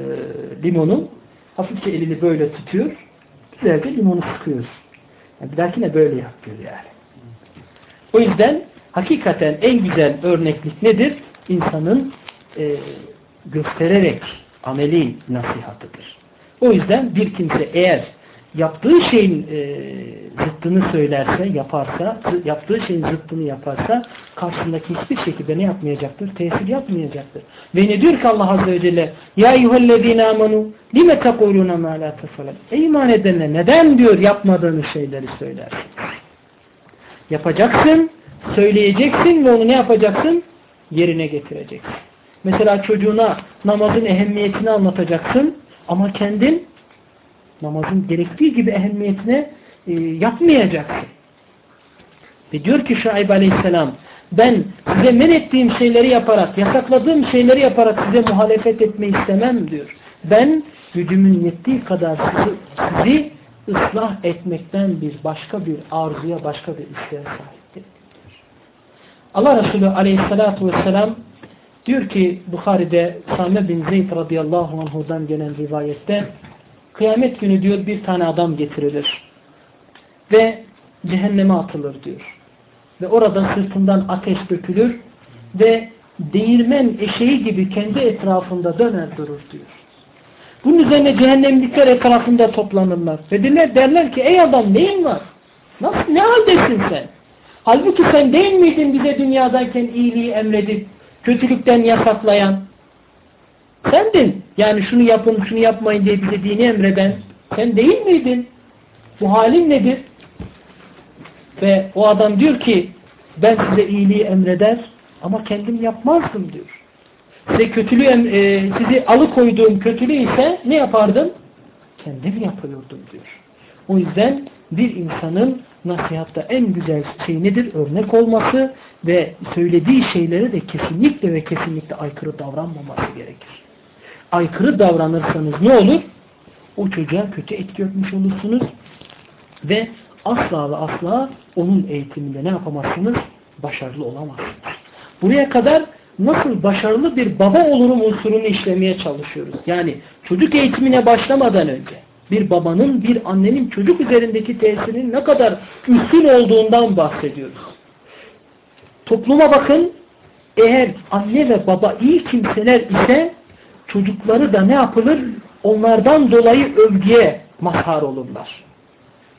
limonu, hafifçe elini böyle tutuyor. Güzelce limonu sıkıyor. Yani bir dahakine böyle yap diyor yani. O yüzden hakikaten en güzel örneklik nedir? İnsanın e, göstererek ameli nasihatıdır. O yüzden bir kimse eğer yaptığı şeyin e, zıttını söylerse, yaparsa, yaptığı şeyin zıttını yaparsa karşısındaki hiçbir şekilde ne yapmayacaktır? Tesir yapmayacaktır. Ve ne diyor ki Allah Azze ve Celle Ya eyyühellezine amanu lime tekuluna ma la tefelem Ey iman edenler neden diyor yapmadığınız şeyleri söylersin? Yapacaksın, söyleyeceksin ve onu ne yapacaksın? Yerine getireceksin. Mesela çocuğuna namazın ehemmiyetini anlatacaksın ama kendin namazın gerektiği gibi ehemmiyetine e, yapmayacaksın. Ve diyor ki Şuayb Aleyhisselam ben size men ettiğim şeyleri yaparak, yasakladığım şeyleri yaparak size muhalefet etmeyi istemem diyor. Ben gücümün yettiği kadar sizi, sizi ıslah etmekten bir başka bir arzuya, başka bir isteğe sahip değilim. Allah Resulü Aleyhisselatü Vesselam Diyor ki Bukhari'de Same bin Zeyd radıyallahu anhudan gelen rivayette kıyamet günü diyor bir tane adam getirilir ve cehenneme atılır diyor. Ve orada sırtından ateş dökülür ve değirmen eşeği gibi kendi etrafında döner durur diyor. Bunun üzerine cehennemlikler etrafında toplanırlar. Ve derler, derler ki ey adam neyin var? Nasıl, ne haldesin sen? Halbuki sen değil miydin bize dünyadayken iyiliği emredip kötülükten yasaklayan sendin. Yani şunu yapın, şunu yapmayın diye bize dini emreden sen değil miydin? Bu halin nedir? Ve o adam diyor ki ben size iyiliği emreder ama kendim yapmazdım diyor. Size kötülüğü, e, sizi alıkoyduğum kötülüğü ise ne yapardım? Kendim yapıyordum diyor. O yüzden bir insanın nasihatta en güzel şey nedir? Örnek olması ve söylediği şeylere de kesinlikle ve kesinlikle aykırı davranmaması gerekir. Aykırı davranırsanız ne olur? O çocuğa kötü etki etmiş olursunuz ve asla ve asla onun eğitiminde ne yapamazsınız? Başarılı olamazsınız. Buraya kadar nasıl başarılı bir baba olurum unsurunu işlemeye çalışıyoruz. Yani çocuk eğitimine başlamadan önce bir babanın, bir annenin çocuk üzerindeki tesirinin ne kadar üstün olduğundan bahsediyoruz. Topluma bakın, eğer anne ve baba iyi kimseler ise çocukları da ne yapılır? Onlardan dolayı övgüye mazhar olurlar.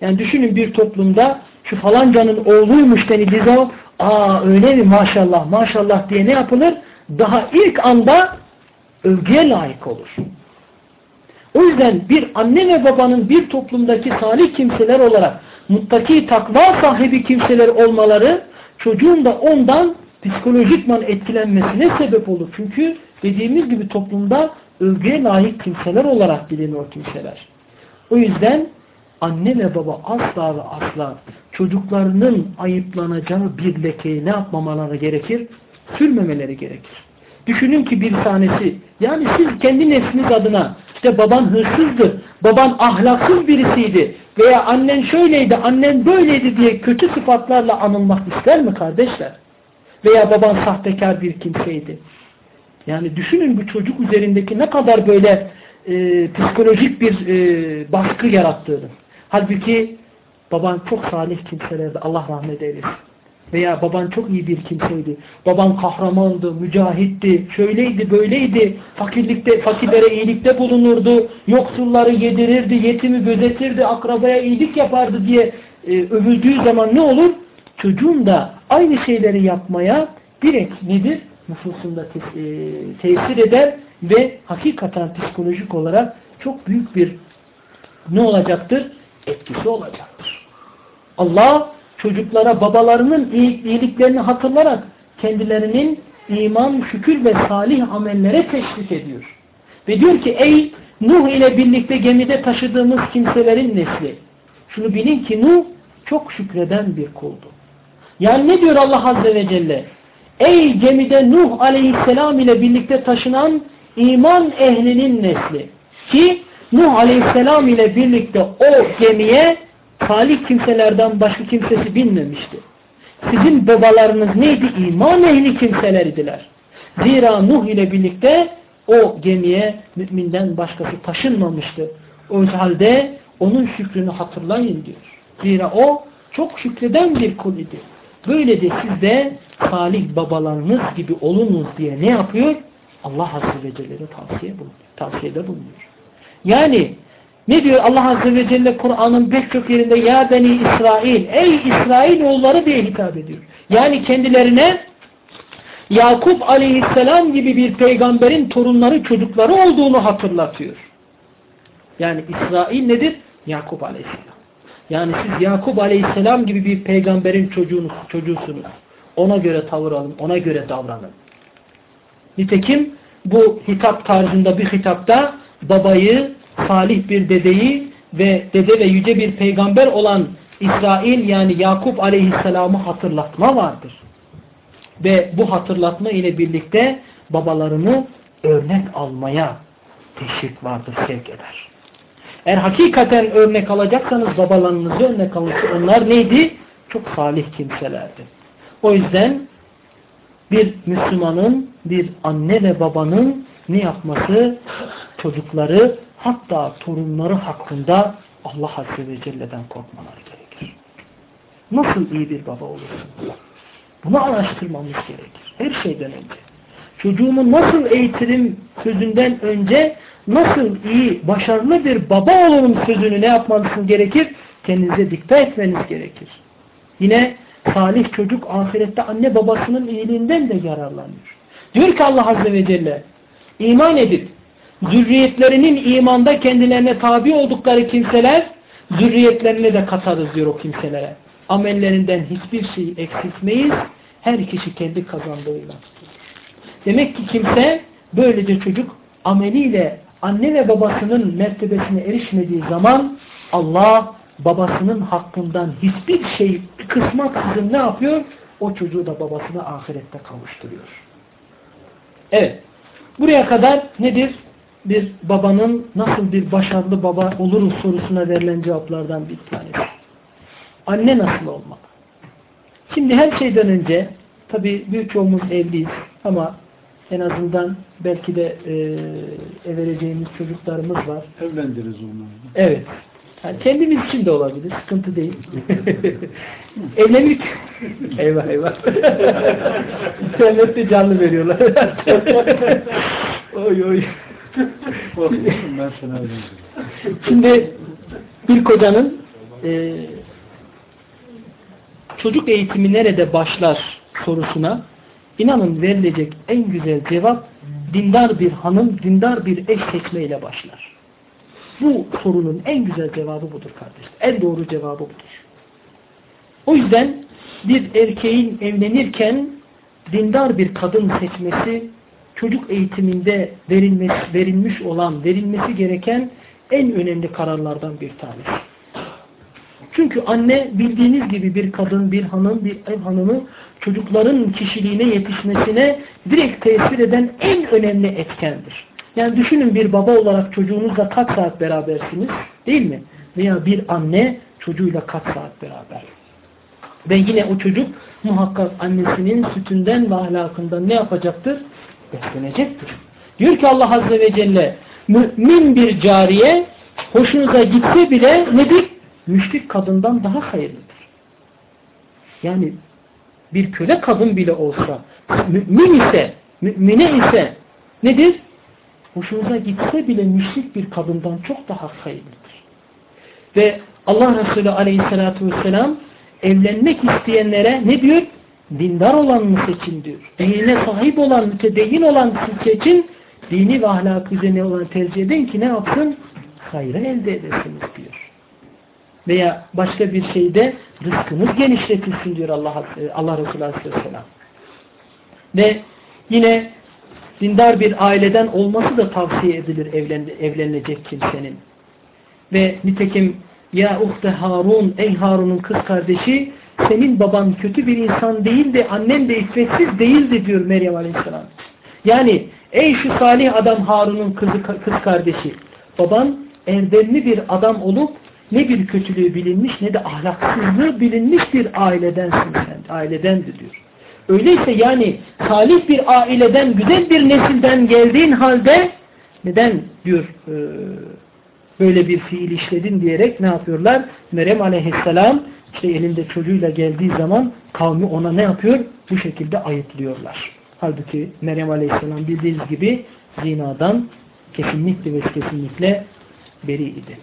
Yani düşünün bir toplumda şu falancanın oğluymuş denildiği zaman aa öyle mi maşallah maşallah diye ne yapılır? Daha ilk anda övgüye layık olur. O yüzden bir anne ve babanın bir toplumdaki salih kimseler olarak muttaki takva sahibi kimseler olmaları çocuğun da ondan psikolojikman etkilenmesine sebep olur. Çünkü dediğimiz gibi toplumda övgüye layık kimseler olarak biliniyor kimseler. O yüzden anne ve baba asla ve asla çocuklarının ayıplanacağı bir lekeyi ne yapmamaları gerekir? Sürmemeleri gerekir. Düşünün ki bir tanesi, yani siz kendi nefsiniz adına, işte baban hırsızdır, baban ahlaksız birisiydi veya annen şöyleydi, annen böyleydi diye kötü sıfatlarla anılmak ister mi kardeşler? Veya baban sahtekar bir kimseydi. Yani düşünün bu çocuk üzerindeki ne kadar böyle e, psikolojik bir e, baskı yarattığını. Halbuki baban çok salih kimselerdi. Allah rahmet eylesin. Veya baban çok iyi bir kimseydi. Baban kahramandı, mücahitti, şöyleydi, böyleydi. Fakirlikte, fakirlere iyilikte bulunurdu. Yoksulları yedirirdi, yetimi gözetirdi, akrabaya iyilik yapardı diye e, övüldüğü zaman ne olur? Çocuğun da aynı şeyleri yapmaya direkt nedir? Nüfusunda e, tesir eder ve hakikaten psikolojik olarak çok büyük bir ne olacaktır? Etkisi olacaktır. Allah çocuklara babalarının iyiliklerini hatırlarak kendilerinin iman, şükür ve salih amellere teşvik ediyor. Ve diyor ki ey Nuh ile birlikte gemide taşıdığımız kimselerin nesli. Şunu bilin ki Nuh çok şükreden bir kuldu. Yani ne diyor Allah Azze ve Celle? Ey gemide Nuh aleyhisselam ile birlikte taşınan iman ehlinin nesli. Ki Nuh aleyhisselam ile birlikte o gemiye salih kimselerden başka kimsesi binmemişti. Sizin babalarınız neydi? İman ehli kimselerdiler. Zira Nuh ile birlikte o gemiye müminden başkası taşınmamıştı. O halde onun şükrünü hatırlayın diyor. Zira o çok şükreden bir kul idi. Böyle de siz de salih babalarınız gibi olunuz diye ne yapıyor? Allah Azze ve Celle'de tavsiye bulunuyor. Tavsiyede bulunuyor. Yani ne diyor Allah Azze ve Celle Kur'an'ın pek çok yerinde ya beni İsrail ey İsrail oğulları diye hitap ediyor. Yani kendilerine Yakup aleyhisselam gibi bir peygamberin torunları çocukları olduğunu hatırlatıyor. Yani İsrail nedir? Yakup aleyhisselam. Yani siz Yakup aleyhisselam gibi bir peygamberin çocuğunuz, çocuğusunuz. Ona göre tavır alın, ona göre davranın. Nitekim bu hitap tarzında bir hitapta babayı, salih bir dedeyi ve dede ve yüce bir peygamber olan İsrail yani Yakup aleyhisselamı hatırlatma vardır. Ve bu hatırlatma ile birlikte babalarını örnek almaya teşvik vardır, sevk eder. Eğer hakikaten örnek alacaksanız babalarınızı örnek alın. Onlar neydi? Çok salih kimselerdi. O yüzden bir Müslümanın, bir anne ve babanın ne yapması? Çocukları hatta torunları hakkında Allah Azze ve Celle'den korkmaları gerekir. Nasıl iyi bir baba olursun? Bunu araştırmamız gerekir. Her şeyden önce. Çocuğumu nasıl eğitirim sözünden önce nasıl iyi, başarılı bir baba olurum sözünü ne yapmalısın gerekir? Kendinize dikkat etmeniz gerekir. Yine salih çocuk ahirette anne babasının iyiliğinden de yararlanıyor. Diyor ki Allah Azze ve Celle iman edip zürriyetlerinin imanda kendilerine tabi oldukları kimseler zürriyetlerini de katarız diyor o kimselere. Amellerinden hiçbir şey eksiltmeyiz. Her kişi kendi kazandığıyla. Demek ki kimse böylece çocuk ameliyle anne ve babasının mertebesine erişmediği zaman Allah babasının hakkından hiçbir şey kısmaksızın ne yapıyor? O çocuğu da babasına ahirette kavuşturuyor. Evet. Buraya kadar nedir? Bir babanın nasıl bir başarılı baba oluruz sorusuna verilen cevaplardan bir tanesi. Anne nasıl olmalı? Şimdi her şeyden önce tabi birçoğumuz evliyiz ama en azından belki de e, vereceğimiz çocuklarımız var. Evlendiririz onları. Evet. Yani kendimiz için de olabilir. Sıkıntı değil. Evlendik. eyvah eyvah. İnternette canlı veriyorlar. oy oy. ben sana. Şimdi bir kocanın e, çocuk eğitimi nerede başlar sorusuna inanın verilecek en güzel cevap dindar bir hanım, dindar bir eş seçmeyle başlar. Bu sorunun en güzel cevabı budur kardeş. En doğru cevabı budur. O yüzden bir erkeğin evlenirken dindar bir kadın seçmesi çocuk eğitiminde verilmesi, verilmiş olan, verilmesi gereken en önemli kararlardan bir tanesi. Çünkü anne bildiğiniz gibi bir kadın, bir hanım, bir ev hanımı çocukların kişiliğine yetişmesine direkt tesir eden en önemli etkendir. Yani düşünün bir baba olarak çocuğunuzla kaç saat berabersiniz değil mi? Veya bir anne çocuğuyla kaç saat beraber. Ve yine o çocuk muhakkak annesinin sütünden ve ahlakından ne yapacaktır? Beslenecektir. Diyor ki Allah Azze ve Celle mümin bir cariye hoşunuza gitse bile nedir? Müşrik kadından daha hayırlıdır. Yani bir köle kadın bile olsa mümin ise mümine ise nedir? Hoşunuza gitse bile müşrik bir kadından çok daha hayırlıdır. Ve Allah Resulü aleyhissalatü vesselam evlenmek isteyenlere ne diyor? Dindar olanını seçin diyor. Dinine sahip olan, mütedeyyin olan seçin, dini ve ahlak üzerine olan tercih edin ki ne yapsın? Hayrı elde edesiniz diyor. Veya başka bir şeyde rızkınız genişletilsin diyor Allah, Allah Resulü Aleyhisselam. Ve yine dindar bir aileden olması da tavsiye edilir evlen, evlenilecek kimsenin. Ve nitekim ya uhte Harun ey Harun'un kız kardeşi senin baban kötü bir insan değil de annen de iffetsiz değildi diyor Meryem Aleyhisselam. Yani ey şu salih adam Harun'un kızı kız kardeşi baban erdemli bir adam olup ne bir kötülüğü bilinmiş ne de ahlaksızlığı bilinmiş bir ailedensin sen. Ailedendi diyor. Öyleyse yani salih bir aileden, güzel bir nesilden geldiğin halde neden diyor e, böyle bir fiil işledin diyerek ne yapıyorlar? Meryem aleyhisselam işte elinde çocuğuyla geldiği zaman kavmi ona ne yapıyor? Bu şekilde ayıplıyorlar. Halbuki Meryem aleyhisselam bildiğiniz gibi zinadan kesinlikle ve kesinlikle beriydi.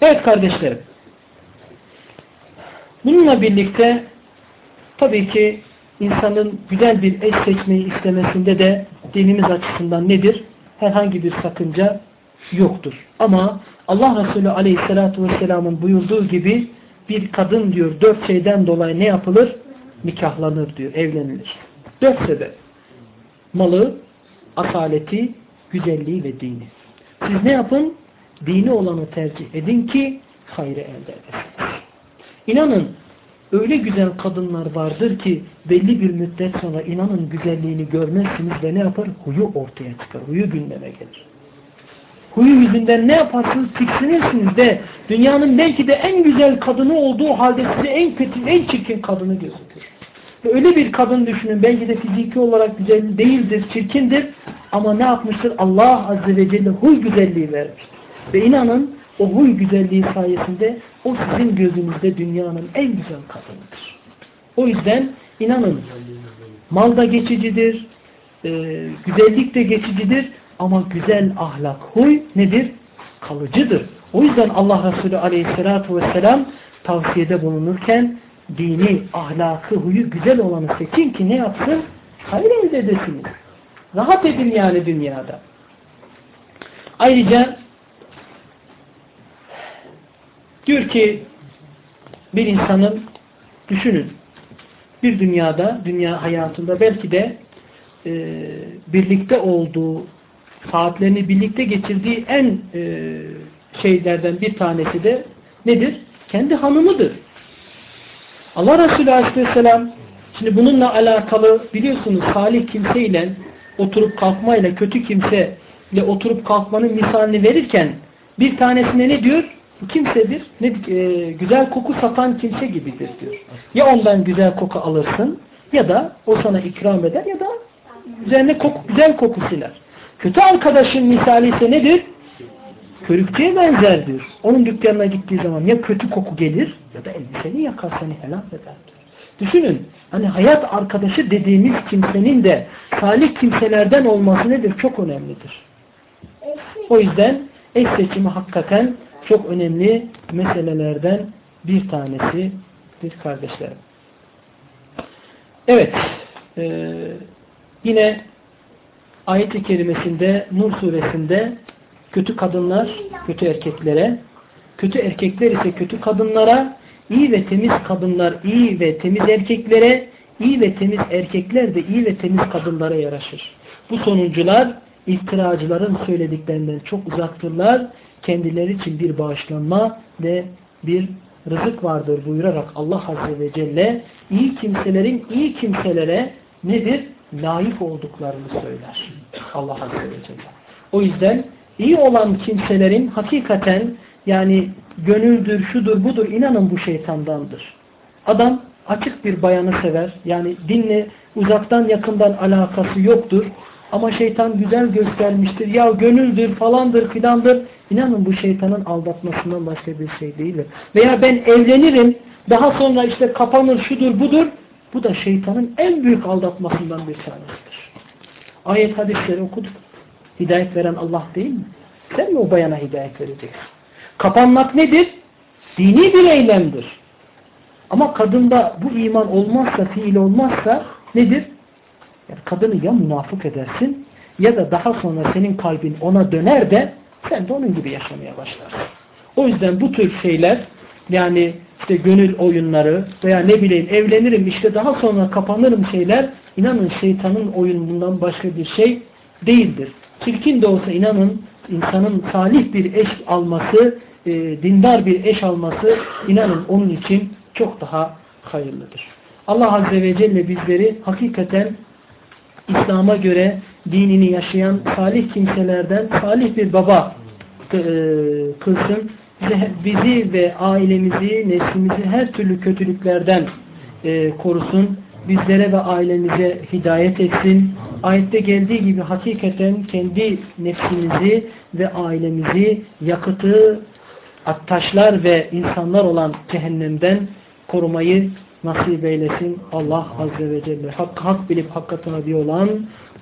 Evet kardeşlerim. Bununla birlikte tabii ki insanın güzel bir eş seçmeyi istemesinde de dinimiz açısından nedir? Herhangi bir sakınca yoktur. Ama Allah Resulü Aleyhisselatü Vesselam'ın buyurduğu gibi bir kadın diyor dört şeyden dolayı ne yapılır? Nikahlanır diyor, evlenilir. Dört sebep. Malı, asaleti, güzelliği ve dini. Siz ne yapın? Dini olanı tercih edin ki hayrı elde edesiniz. İnanın öyle güzel kadınlar vardır ki belli bir müddet sonra inanın güzelliğini görmezsiniz ve ne yapar? Huyu ortaya çıkar. Huyu gündeme gelir. Huyu yüzünden ne yaparsınız? Tiksinirsiniz de dünyanın belki de en güzel kadını olduğu halde size en kötü, en çirkin kadını gözükür. Ve öyle bir kadın düşünün. Belki de fiziki olarak güzel değildir, çirkindir. Ama ne yapmıştır? Allah Azze ve Celle huy güzelliği vermiştir. Ve inanın o huy güzelliği sayesinde o sizin gözünüzde dünyanın en güzel kadınıdır. O yüzden inanın mal da geçicidir, e, güzellik de geçicidir ama güzel ahlak, huy nedir? Kalıcıdır. O yüzden Allah Resulü aleyhissalatu vesselam tavsiyede bulunurken dini, ahlakı, huyu güzel olanı seçin ki ne yapsın? Hayır elde edesiniz. Rahat edin yani dünyada. Ayrıca diyor ki bir insanın düşünün bir dünyada, dünya hayatında belki de e, birlikte olduğu saatlerini birlikte geçirdiği en e, şeylerden bir tanesi de nedir? Kendi hanımıdır. Allah Resulü Aleyhisselam şimdi bununla alakalı biliyorsunuz salih kimseyle oturup kalkmayla kötü kimseyle oturup kalkmanın misalini verirken bir tanesine ne diyor? Kimsedir. Ne, e, güzel koku satan kimse gibidir diyor. Ya ondan güzel koku alırsın ya da o sana ikram eder ya da üzerine koku, güzel koku siler. Kötü arkadaşın misali ise nedir? Körükçüye benzerdir. Onun dükkanına gittiği zaman ya kötü koku gelir ya da elbiseni yakar seni helak eder. Düşünün hani hayat arkadaşı dediğimiz kimsenin de salih kimselerden olması nedir? Çok önemlidir. O yüzden eş seçimi hakikaten çok önemli meselelerden bir tanesidir kardeşlerim. Evet. Ee, yine ayet-i kerimesinde Nur suresinde kötü kadınlar kötü erkeklere, kötü erkekler ise kötü kadınlara, iyi ve temiz kadınlar iyi ve temiz erkeklere, iyi ve temiz erkekler de iyi ve temiz kadınlara yaraşır. Bu sonuncular iftiracıların söylediklerinden çok uzaktırlar. Kendileri için bir bağışlanma ve bir rızık vardır buyurarak Allah Azze ve Celle iyi kimselerin iyi kimselere nedir? Layık olduklarını söyler. Allah Azze ve Celle. O yüzden iyi olan kimselerin hakikaten yani gönüldür, şudur, budur inanın bu şeytandandır. Adam açık bir bayanı sever. Yani dinle uzaktan yakından alakası yoktur. Ama şeytan güzel göstermiştir. Ya gönüldür falandır filandır. İnanın bu şeytanın aldatmasından başka bir şey değildir. Veya ben evlenirim. Daha sonra işte kapanır şudur budur. Bu da şeytanın en büyük aldatmasından bir tanesidir. Ayet hadisleri okuduk. Hidayet veren Allah değil mi? Sen mi o bayana hidayet vereceksin? Kapanmak nedir? Dini bir eylemdir. Ama kadında bu iman olmazsa, fiil olmazsa nedir? Yani kadını ya münafık edersin ya da daha sonra senin kalbin ona döner de sen de onun gibi yaşamaya başlarsın. O yüzden bu tür şeyler yani işte gönül oyunları veya ne bileyim evlenirim işte daha sonra kapanırım şeyler inanın şeytanın oyunundan başka bir şey değildir. Çirkin de olsa inanın insanın salih bir eş alması, e, dindar bir eş alması inanın onun için çok daha hayırlıdır. Allah Azze ve Celle bizleri hakikaten İslam'a göre dinini yaşayan salih kimselerden salih bir baba e, kılsın. Bizi, ve ailemizi, neslimizi her türlü kötülüklerden e, korusun. Bizlere ve ailemize hidayet etsin. Ayette geldiği gibi hakikaten kendi nefsimizi ve ailemizi yakıtı, attaşlar ve insanlar olan cehennemden korumayı nasip eylesin Allah Azze ve Celle. Hak, hak bilip hakka tabi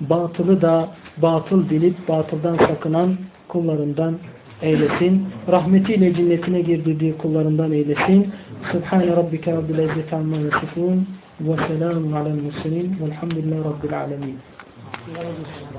batılı da batıl bilip batıldan sakınan kullarından eylesin. Rahmetiyle cinnetine girdirdiği kullarından eylesin. Subhane Rabbike Rabbil İzzeti Amma Yasifun ve selamun alel muslimin velhamdülillahi Rabbil Alemin.